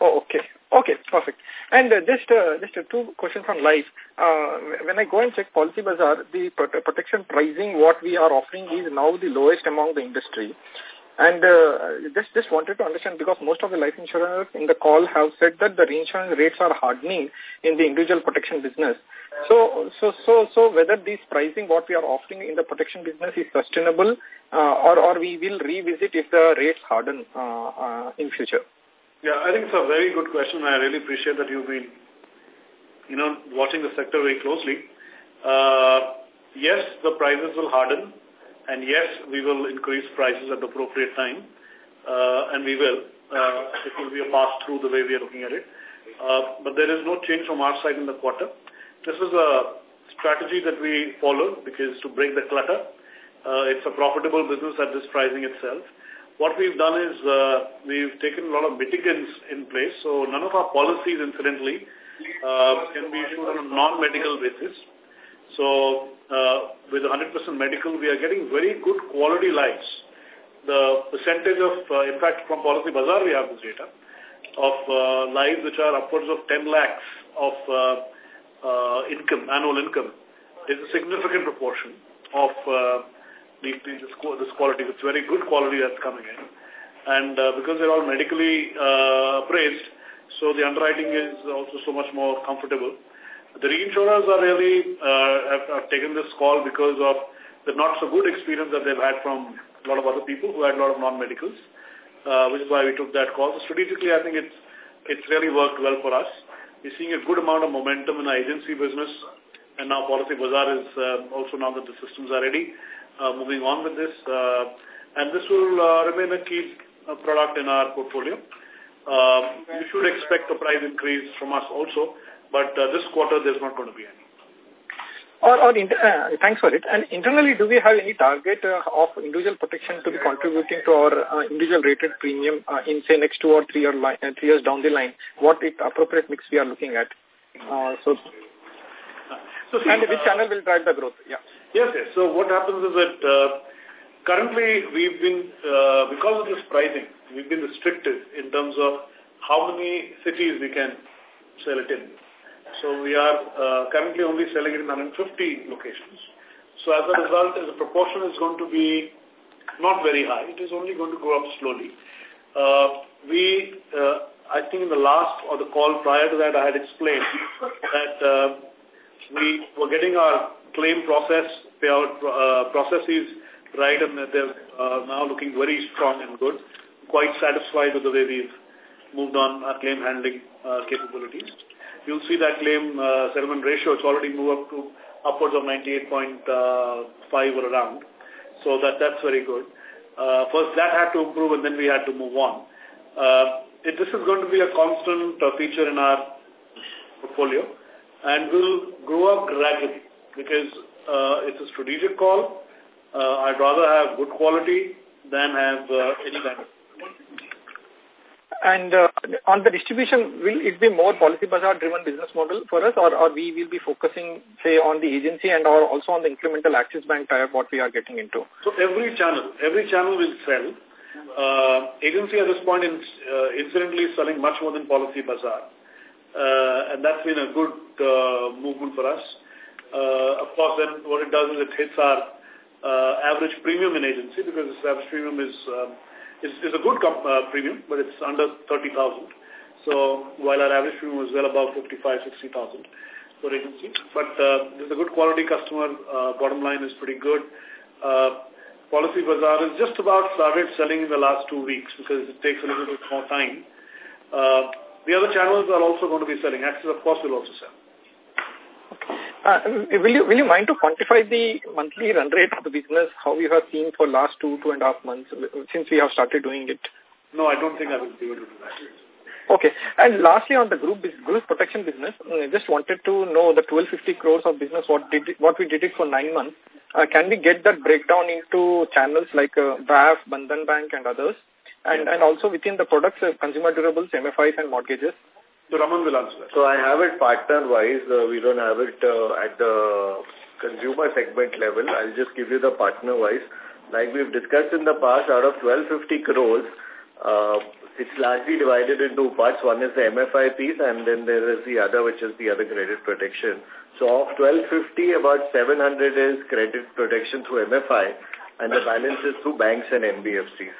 Oh, okay. Okay, perfect. And uh, just uh, just uh, two questions on life. Uh, when I go and check Policy Bazaar, the protection pricing what we are offering is now the lowest among the industry. And uh, just just wanted to understand because most of the life insurers in the call have said that the reinsurance rates are hardening in the individual protection business. So so so so whether this pricing what we are offering in the protection business is sustainable uh, or or we will revisit if the rates harden uh, uh, in future. Yeah, I think it's a very good question. And I really appreciate that you've been, you know, watching the sector very closely. Uh, yes, the prices will harden, and yes, we will increase prices at the appropriate time, uh, and we will. Uh, it will be a pass-through the way we are looking at it. Uh, but there is no change from our side in the quarter. This is a strategy that we follow because to break the clutter. Uh, it's a profitable business at this pricing itself. What we've done is uh, we've taken a lot of mitigants in place. So none of our policies, incidentally, uh, can be issued on a non-medical basis. So uh, with 100% medical, we are getting very good quality lives. The percentage of, uh, in fact, from Policy Bazaar, we have this data, of uh, lives which are upwards of 10 lakhs of uh, uh, income, annual income, is a significant proportion of uh, this, quality. It's very good quality that's coming in. And uh, because they're all medically uh, appraised, so the underwriting is also so much more comfortable. The reinsurers are really uh, have, have taken this call because of the not so good experience that they've had from a lot of other people who had a lot of non-medicals, uh, which is why we took that call. So strategically, I think it's it's really worked well for us. We're seeing a good amount of momentum in our agency business, and now Policy Bazaar is uh, also now that the systems are ready, moving on with this. Uh, and this will uh, remain a key uh, product in our portfolio. Uh, you should expect a price increase from us also, but uh, this quarter there's not going to be any. Or, or uh, thanks for it. And internally, do we have any target uh, of individual protection to be contributing to our uh, individual rated premium uh, in say next two or three, line, uh, three years down the line? What it, appropriate mix we are looking at? Uh, so, so see, and which uh, channel will drive the growth? Yeah. Yes, yes. So what happens is that uh, currently we've been, uh, because of this pricing, we've been restricted in terms of how many cities we can sell it in. So we are uh, currently only selling it in 150 locations. So as a result, the proportion is going to be not very high. It is only going to go up slowly. Uh, we, uh, I think in the last or the call prior to that, I had explained that uh, we were getting our claim process, payout uh, processes right, and they're uh, now looking very strong and good. Quite satisfied with the way we've moved on our claim handling uh, capabilities. You'll see that claim uh, settlement ratio, it's already moved up to upwards of 98.5 or around. So that that's very good. Uh, first, that had to improve, and then we had to move on. Uh, it, this is going to be a constant uh, feature in our portfolio, and will grow up gradually because uh, it's a strategic call. Uh, I'd rather have good quality than have uh, any kind of. And uh, on the distribution, will it be more policy bazaar driven business model for us or, or we will be focusing, say, on the agency and or also on the incremental Axis Bank tie what we are getting into? So every channel, every channel will sell. Uh, agency at this point in, uh, incidentally is selling much more than policy bazaar. Uh, and that's been a good uh, movement for us. Uh, of course, then what it does is it hits our uh, average premium in agency because this average premium is um, is, is a good uh, premium, but it's under 30,000. So while our average premium is well above 55, 60,000 for agency. But uh, this is a good quality customer. Uh, bottom line is pretty good. Uh, Policy Bazaar is just about started selling in the last two weeks because it takes a little bit more time. Uh, the other channels are also going to be selling. Axis, of course, will also sell. Uh, will you will you mind to quantify the monthly run rate of the business, how you have seen for last two, two and a half months since we have started doing it? No, I don't think I will be able to do that. Okay. And lastly, on the group group protection business, I just wanted to know the 1250 crores of business, what did what we did it for nine months. Uh, can we get that breakdown into channels like uh, BAF, Bandhan Bank and others? And, and also within the products, uh, consumer durables, MFIs and mortgages? So Raman will answer that. So I have it partner-wise. Uh, we don't have it uh, at the consumer segment level. I'll just give you the partner-wise. Like we've discussed in the past, out of 1250 crores, uh, it's largely divided into parts. One is the MFI piece and then there is the other, which is the other credit protection. So of 1250, about 700 is credit protection through MFI and the balance is through banks and NBFCs.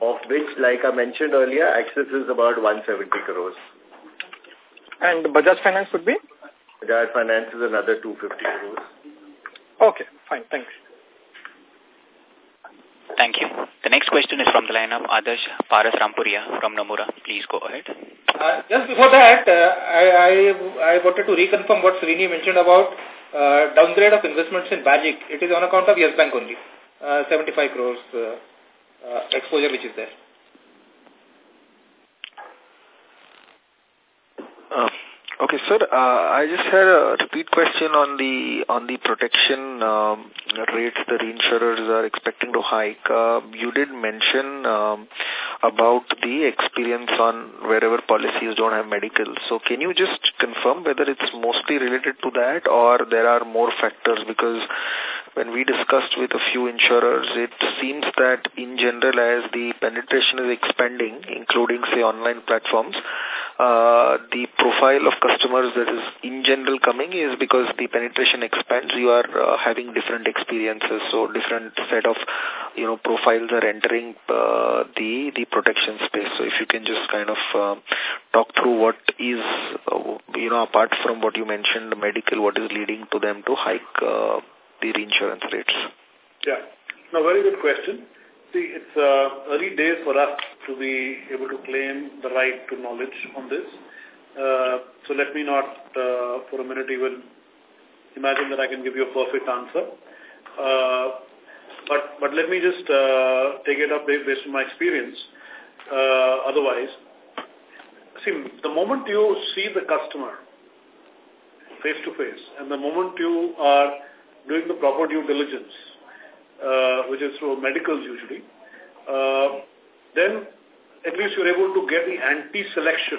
Of which, like I mentioned earlier, Axis is about 170 crores. And Bajaj Finance would be? Bajaj Finance is another 250 crores. Okay, fine. Thanks. Thank you. The next question is from the line of Adarsh Parasrampuria from Nomura. Please go ahead. Uh, just before that, uh, I, I, I wanted to reconfirm what Srini mentioned about uh, downgrade of investments in Bajaj. It is on account of Yes Bank only. Uh, 75 crores uh, uh, exposure which is there. Uh, okay, sir. Uh, I just had a repeat question on the on the protection um, rates the reinsurers are expecting to hike. Uh, you did mention um, about the experience on wherever policies don't have medical. So can you just confirm whether it's mostly related to that or there are more factors? Because when we discussed with a few insurers, it seems that in general as the penetration is expanding, including say online platforms, uh, the profile of customers that is in general coming is because the penetration expands, you are uh, having different experiences, so different set of, you know, profiles are entering uh, the the protection space. So if you can just kind of uh, talk through what is, uh, you know, apart from what you mentioned, medical, what is leading to them to hike uh, the reinsurance rates? Yeah. No, very good question. See, it's uh, early days for us to be able to claim the right to knowledge on this. Uh, so let me not, uh, for a minute, even imagine that I can give you a perfect answer. Uh, but but let me just uh, take it up based on my experience. Uh, otherwise, see, the moment you see the customer face to face, and the moment you are doing the proper due diligence, uh, which is through medicals usually, uh, then at least you're able to get the anti-selection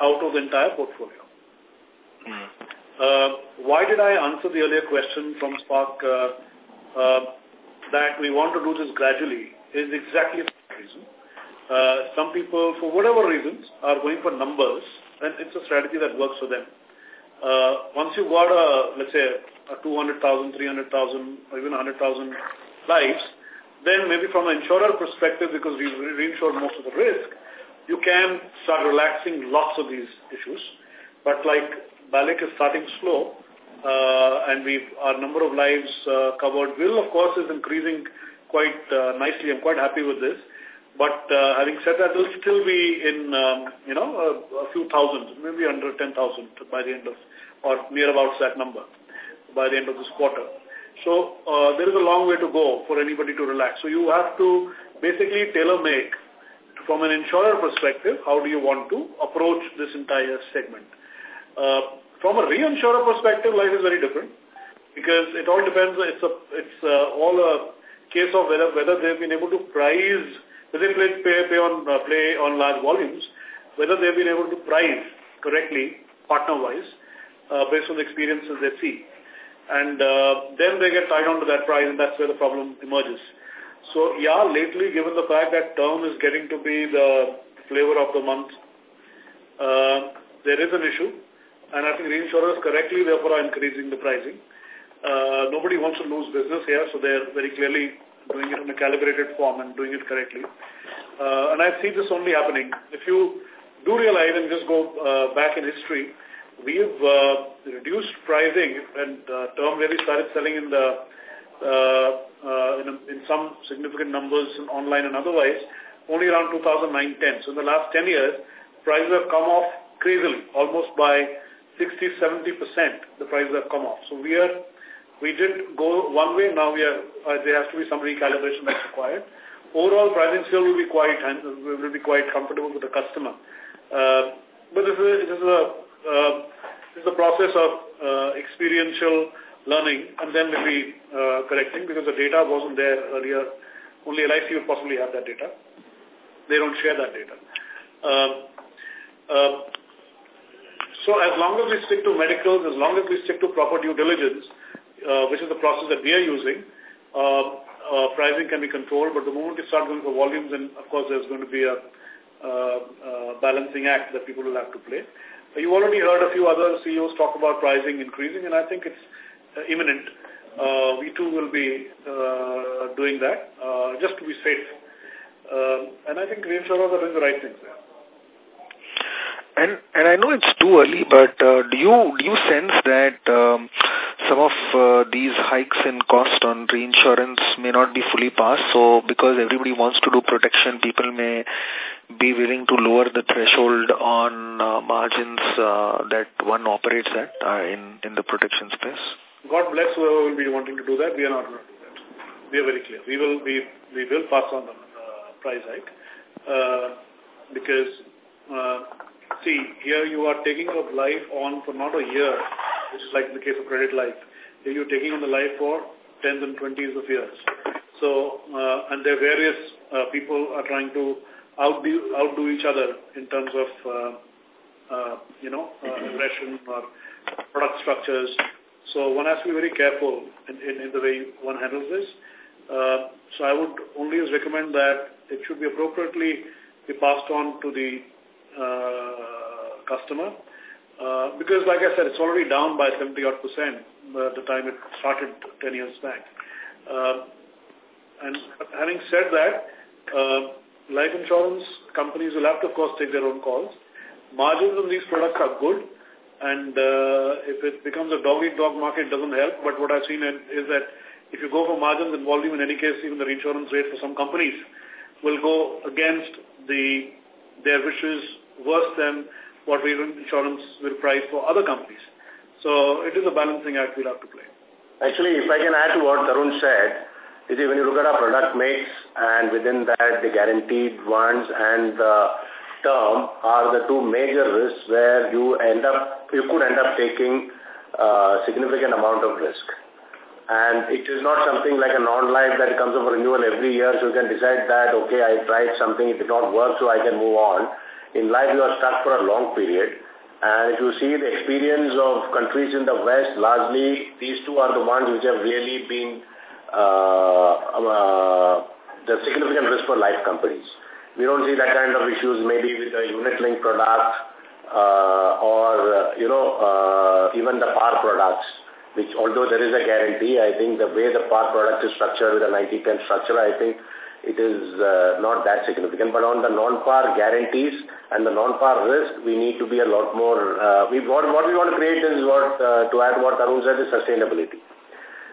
out of the entire portfolio. Mm. Uh, why did I answer the earlier question from Spark uh, uh, that we want to do this gradually is exactly the reason. Uh, some people, for whatever reasons, are going for numbers, and it's a strategy that works for them. Uh, once you've got a, let's say, a 200,000, 300,000, or even 100,000 lives, then maybe from an insurer perspective, because we reinsure most of the risk, you can start relaxing lots of these issues. But like BALIC is starting slow, uh, and we our number of lives uh, covered will, of course, is increasing quite uh, nicely. I'm quite happy with this. But uh, having said that, will still be in, um, you know, a, a few thousand, maybe under 10,000 by the end of, or near about that number by the end of this quarter. So uh, there is a long way to go for anybody to relax. So you have to basically tailor-make from an insurer perspective, how do you want to approach this entire segment. Uh, from a reinsurer perspective, life is very different because it all depends. It's a, it's uh, all a case of whether whether they've been able to price, whether they play, pay on uh, play on large volumes, whether they've been able to price correctly partner-wise uh, based on the experiences they see and uh, then they get tied onto that price, and that's where the problem emerges. So, yeah, lately, given the fact that term is getting to be the flavor of the month, uh, there is an issue, and I think reinsurers correctly, therefore, are increasing the pricing. Uh, nobody wants to lose business here, so they're very clearly doing it in a calibrated form and doing it correctly. Uh, and I see this only happening. If you do realize and just go uh, back in history, we've uh, reduced pricing and uh, term really started selling in the uh, uh, in, a, in some significant numbers online and otherwise only around 2009-10. So in the last 10 years, prices have come off crazily, almost by 60-70%. The prices have come off. So we are we did go one way. Now we are uh, there has to be some recalibration that's required. Overall, pricing still will be quite will be quite comfortable with the customer. Uh, but this is, this is a uh, this is a process of uh, experiential learning and then maybe uh, correcting because the data wasn't there earlier. Only LIC would possibly have that data. They don't share that data. Uh, uh, so as long as we stick to medicals, as long as we stick to proper due diligence, uh, which is the process that we are using, uh, uh, pricing can be controlled. But the moment you start going for volumes, then of course there's going to be a uh, uh, balancing act that people will have to play. You already heard a few other CEOs talk about pricing increasing, and I think it's uh, imminent. Uh, we too will be uh, doing that uh, just to be safe. Uh, and I think reinsurers are doing the right things there. And and I know it's too early, but uh, do you do you sense that um, some of uh, these hikes in cost on reinsurance may not be fully passed? So because everybody wants to do protection, people may be willing to lower the threshold on uh, margins uh, that one operates at uh, in in the protection space. God bless whoever will be wanting to do that. We are not going to do that. We are very clear. We will we we will pass on the uh, price hike uh, because. Uh, See, here you are taking up life on for not a year, which is like in the case of credit life. You're taking on the life for tens and twenties of years. So, uh, and there are various uh, people are trying to outdo, outdo each other in terms of, uh, uh, you know, uh, aggression or product structures. So one has to be very careful in, in, in the way one handles this. Uh, so I would only recommend that it should be appropriately be passed on to the uh, customer. Uh, because like I said, it's already down by 70 odd percent by the time it started 10 years back. Uh, and having said that, uh, life insurance companies will have to, of course, take their own calls. Margins on these products are good, and uh, if it becomes a dog-eat-dog -dog market, it doesn't help. But what I've seen is that if you go for margins and volume, in any case, even the reinsurance rate for some companies will go against the their wishes worse than what we insurance will price for other companies. So it is a balancing act we'll have to play. Actually, if I can add to what Tarun said, is when you look at our product mix and within that the guaranteed ones and the term are the two major risks where you end up, you could end up taking a significant amount of risk. And it is not something like a non-life that comes over renewal every year, so you can decide that, okay, I tried something, it did not work, so I can move on. In life, you are stuck for a long period. And if you see the experience of countries in the West, largely these two are the ones which have really been uh, uh, the significant risk for life companies. We don't see that kind of issues maybe with the unit-linked products uh, or, uh, you know, uh, even the par products, which although there is a guarantee, I think the way the par product is structured with a 90-10 structure, I think it is uh, not that significant. But on the non-par guarantees and the non-par risk, we need to be a lot more, uh, we, what, what we want to create is what, uh, to add what Tarun said, is sustainability.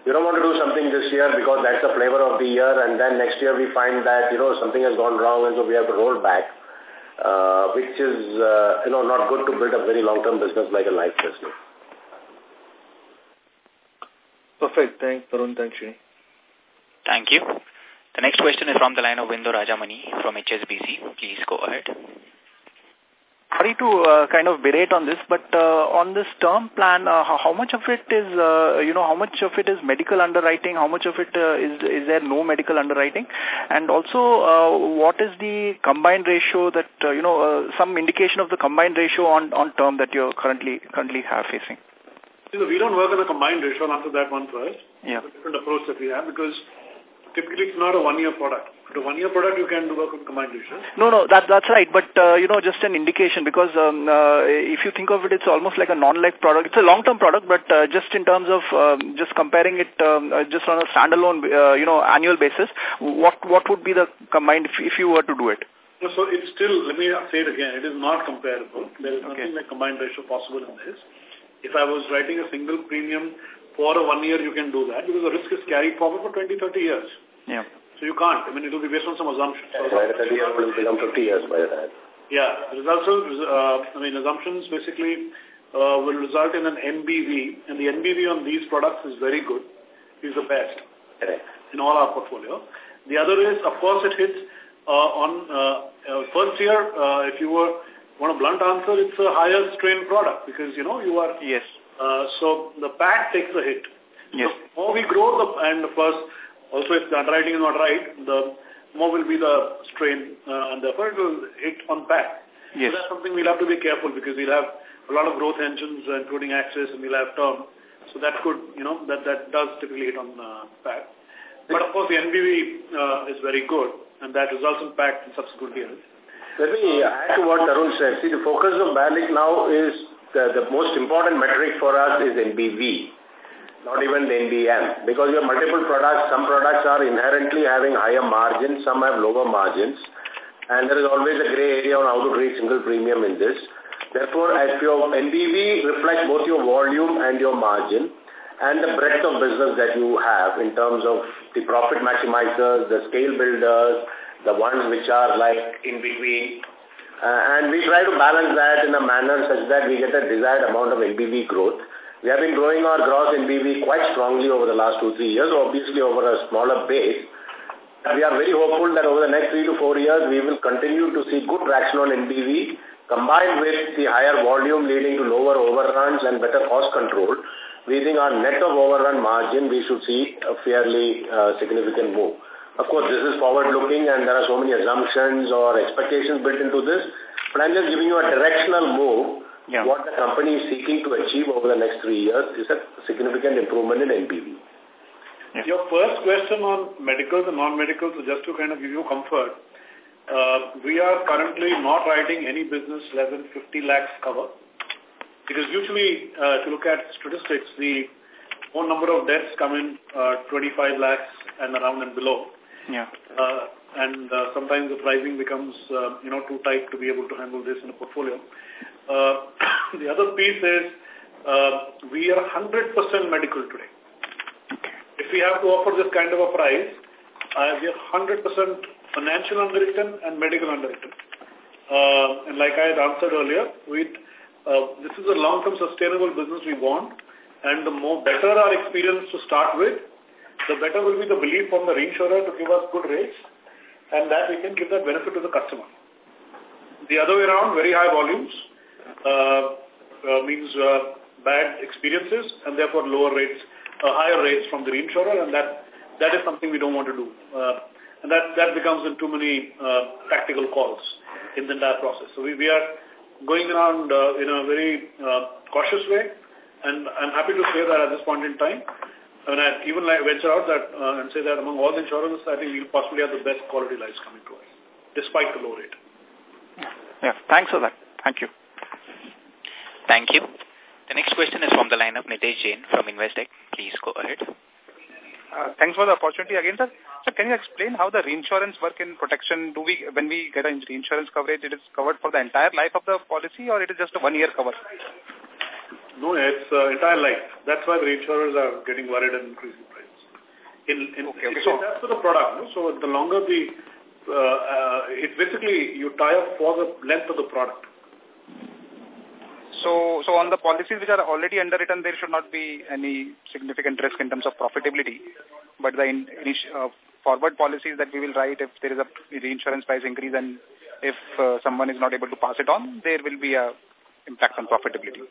We don't want to do something this year because that's the flavor of the year and then next year we find that, you know, something has gone wrong and so we have to roll back, uh, which is, uh, you know, not good to build a very long-term business like a life business. Perfect. Thanks, Tarun. Thanks, Srini. Thank you. The next question is from the line of Bindu Rajamani from HSBC. Please go ahead. Sorry to uh, kind of berate on this, but uh, on this term plan, uh, how, how, much of it is, uh, you know, how much of it is medical underwriting? How much of it uh, is is there no medical underwriting? And also, uh, what is the combined ratio that, you know, some indication of the combined ratio on, on term that you're currently currently have facing? You know, we don't work on a combined ratio. I'll answer that one first. Yeah. different approach that we have because typically it's not a one-year product. The one-year product you can do a combined ratio. No, no, that, that's right. But, uh, you know, just an indication because um, uh, if you think of it, it's almost like a non-life product. It's a long-term product, but uh, just in terms of um, just comparing it um, uh, just on a standalone, uh, you know, annual basis, what what would be the combined if, if you were to do it? So it's still, let me say it again, it is not comparable. There is nothing like combined ratio possible in this. If I was writing a single premium for a one year, you can do that because the risk is carried forward for 20, 30 years. Yeah. So you can't. I mean, it will be based on some assumptions. Yeah, so 30 years will become 50 years by the time. Yeah. The results, uh, I mean, assumptions basically uh, will result in an NBV, and the NBV on these products is very good. Is the best Correct. in all our portfolio. The other is, of course, it hits uh, on uh, uh, first year, uh, if you were want a blunt answer, it's a higher strain product because, you know, you are... Yes. Uh, so the PAT takes a hit. Yes. The more we grow, the and of course, also if the underwriting is not right, the more will be the strain uh, and therefore it will hit on back. Yes. So that's something we'll have to be careful because we'll have a lot of growth engines, uh, including Axis, and we'll have term. So that could, you know, that, that does typically hit on uh, PAT. But of course the NBV uh, is very good and that results in PAT in subsequent years. Let me add to what Tarun said. See, the focus of BALIC now is the, the most important metric for us is NBV, not even the NBM. Because you have multiple products. Some products are inherently having higher margins, some have lower margins. And there is always a gray area on how to treat single premium in this. Therefore, as your NBV reflects both your volume and your margin and the breadth of business that you have in terms of the profit maximizers, the scale builders, the ones which are like in between. Uh, and we try to balance that in a manner such that we get a desired amount of NBV growth. We have been growing our gross NBV quite strongly over the last two, three years, obviously over a smaller base. We are very hopeful that over the next three to four years, we will continue to see good traction on NBV combined with the higher volume leading to lower overruns and better cost control. We think our net of overrun margin, we should see a fairly uh, significant move. Of course, this is forward-looking and there are so many assumptions or expectations built into this. But I'm just giving you a directional move. Yeah. What the company is seeking to achieve over the next three years is a significant improvement in NBV. Yeah. Your first question on medicals and non-medicals, so just to kind of give you comfort, uh, we are currently not writing any business less than 50 lakhs cover. Because usually, uh, if you look at statistics, the whole number of deaths come in uh, 25 lakhs and around and below. Yeah. Uh, and uh, sometimes the pricing becomes, uh, you know, too tight to be able to handle this in a portfolio. Uh, the other piece is uh, we are 100% medical today. Okay. If we have to offer this kind of a price, uh, we are 100% financial underwritten and medical underwritten. Uh, and like I had answered earlier, we, uh, this is a long-term sustainable business we want. And the more better our experience to start with, the better will be the belief from the reinsurer to give us good rates and that we can give that benefit to the customer. The other way around, very high volumes means uh, bad experiences and therefore lower rates, uh, higher rates from the reinsurer and that that is something we don't want to do. Uh, and that, that becomes in too many uh, tactical calls in the entire process. So we, we are going around uh, in a very uh, cautious way and I'm happy to say that at this point in time, and I even like venture out that uh, and say that among all the insurers, I think we'll possibly have the best quality lives coming to us, despite the low rate. Yeah, thanks for that. Thank you. Thank you. The next question is from the line of Nitesh Jain from Investec. Please go ahead. Uh, thanks for the opportunity again, sir. So can you explain how the reinsurance work in protection? Do we, when we get a reinsurance coverage, it is covered for the entire life of the policy or it is just a one-year cover? No, it's uh, entire life. That's why the reinsurers are getting worried and increasing prices. In, in, okay, okay. So that's for the product. No? So the longer the, uh, uh, it's basically you tie up for the length of the product. So, so on the policies which are already underwritten, there should not be any significant risk in terms of profitability. But the in, uh, forward policies that we will write, if there is a reinsurance price increase and if uh, someone is not able to pass it on, there will be a impact on profitability.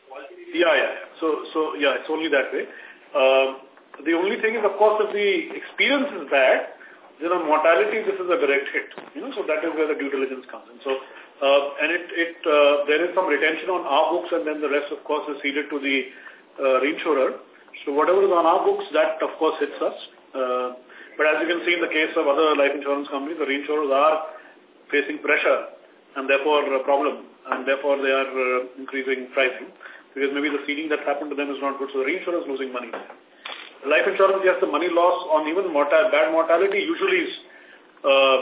Yeah, yeah. So, so yeah, it's only that way. Uh, the only thing is, of course, if the experience is bad, then on mortality, this is a direct hit. You know, so that is where the due diligence comes in. So, uh, and it, it uh, there is some retention on our books, and then the rest, of course, is ceded to the uh, reinsurer. So whatever is on our books, that of course hits us. Uh, But as you can see in the case of other life insurance companies, the reinsurers are facing pressure and therefore a problem, and therefore they are uh, increasing pricing because maybe the ceding that happened to them is not good, so the reinsurer is losing money. Life insurance, yes, the money loss on even bad mortality usually is uh,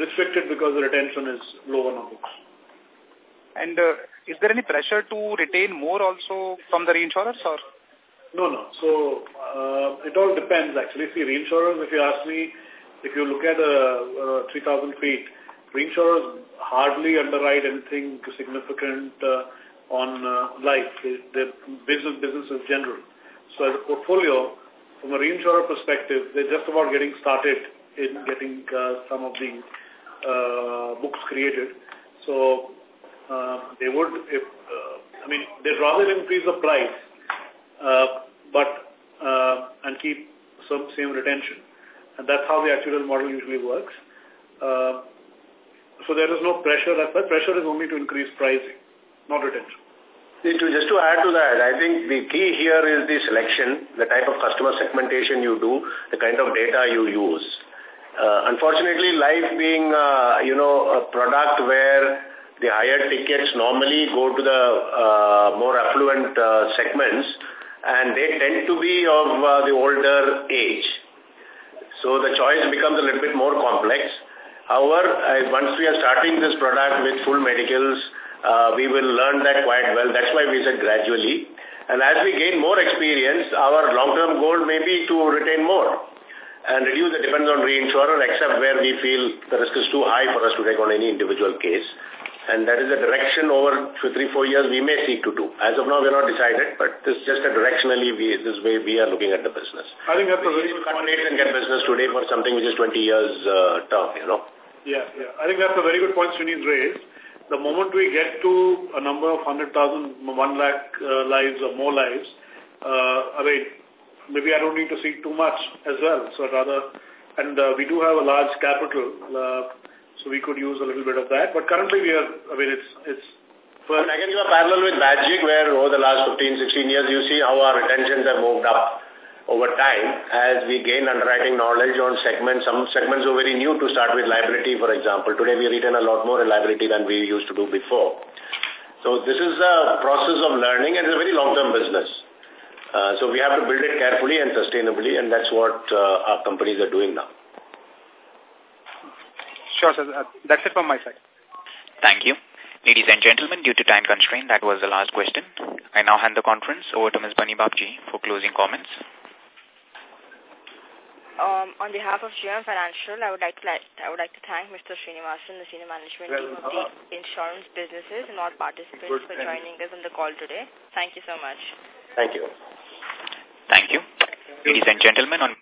restricted because the retention is low on our books. And uh, is there any pressure to retain more also from the reinsurers or? No, no. So uh, it all depends actually. See, reinsurers, if you ask me, if you look at uh, uh, 3,000 feet, reinsurers hardly underwrite anything significant uh, on uh, life. The business business in general. So as a portfolio, from a reinsurer perspective, they're just about getting started in getting uh, some of the uh, books created. So uh, they would, if, uh, I mean, they'd rather increase the price, uh, but, uh, and keep some same retention. And that's how the actual model usually works. Uh, so there is no pressure. That pressure is only to increase pricing, not retention. Just to add to that, I think the key here is the selection, the type of customer segmentation you do, the kind of data you use. Uh, unfortunately, life being, uh, you know, a product where the higher tickets normally go to the uh, more affluent uh, segments and they tend to be of uh, the older age. So the choice becomes a little bit more complex. However, once we are starting this product with full medicals, uh, we will learn that quite well. That's why we said gradually. And as we gain more experience, our long-term goal may be to retain more and reduce the dependence on reinsurer except where we feel the risk is too high for us to take on any individual case. And that is a direction over two, three, four years we may seek to do. As of now, we're not decided, but this is just a directionally we, this way we are looking at the business. I think that's we a very good point. and get business today for something which is 20 years uh, term, you know. Yeah, yeah. I think that's a very good point Srini's raised. The moment we get to a number of 100,000, 1 lakh uh, lives or more lives, uh, I mean, maybe I don't need to see too much as well. So rather, and uh, we do have a large capital, uh, so we could use a little bit of that. But currently we are, I mean, it's, it's well, I can give a parallel with BAGIC where over the last 15, 16 years you see how our retentions have moved up over time as we gain underwriting knowledge on segments. Some segments were very new to start with liability, for example. Today we retain a lot more in liability than we used to do before. So this is a process of learning and it's a very long-term business. Uh, so we have to build it carefully and sustainably and that's what uh, our companies are doing now. Sure, sir. Uh, that's it from my side. Thank you. Ladies and gentlemen, due to time constraint, that was the last question. I now hand the conference over to Ms. Bunny Babjee for closing comments. Um, on behalf of JM Financial, I would like to like, I would like to thank Mr. Srinivasan, the senior management team of the insurance businesses, and all participants for joining us on the call today. Thank you so much. Thank you. Thank you. Ladies and gentlemen, on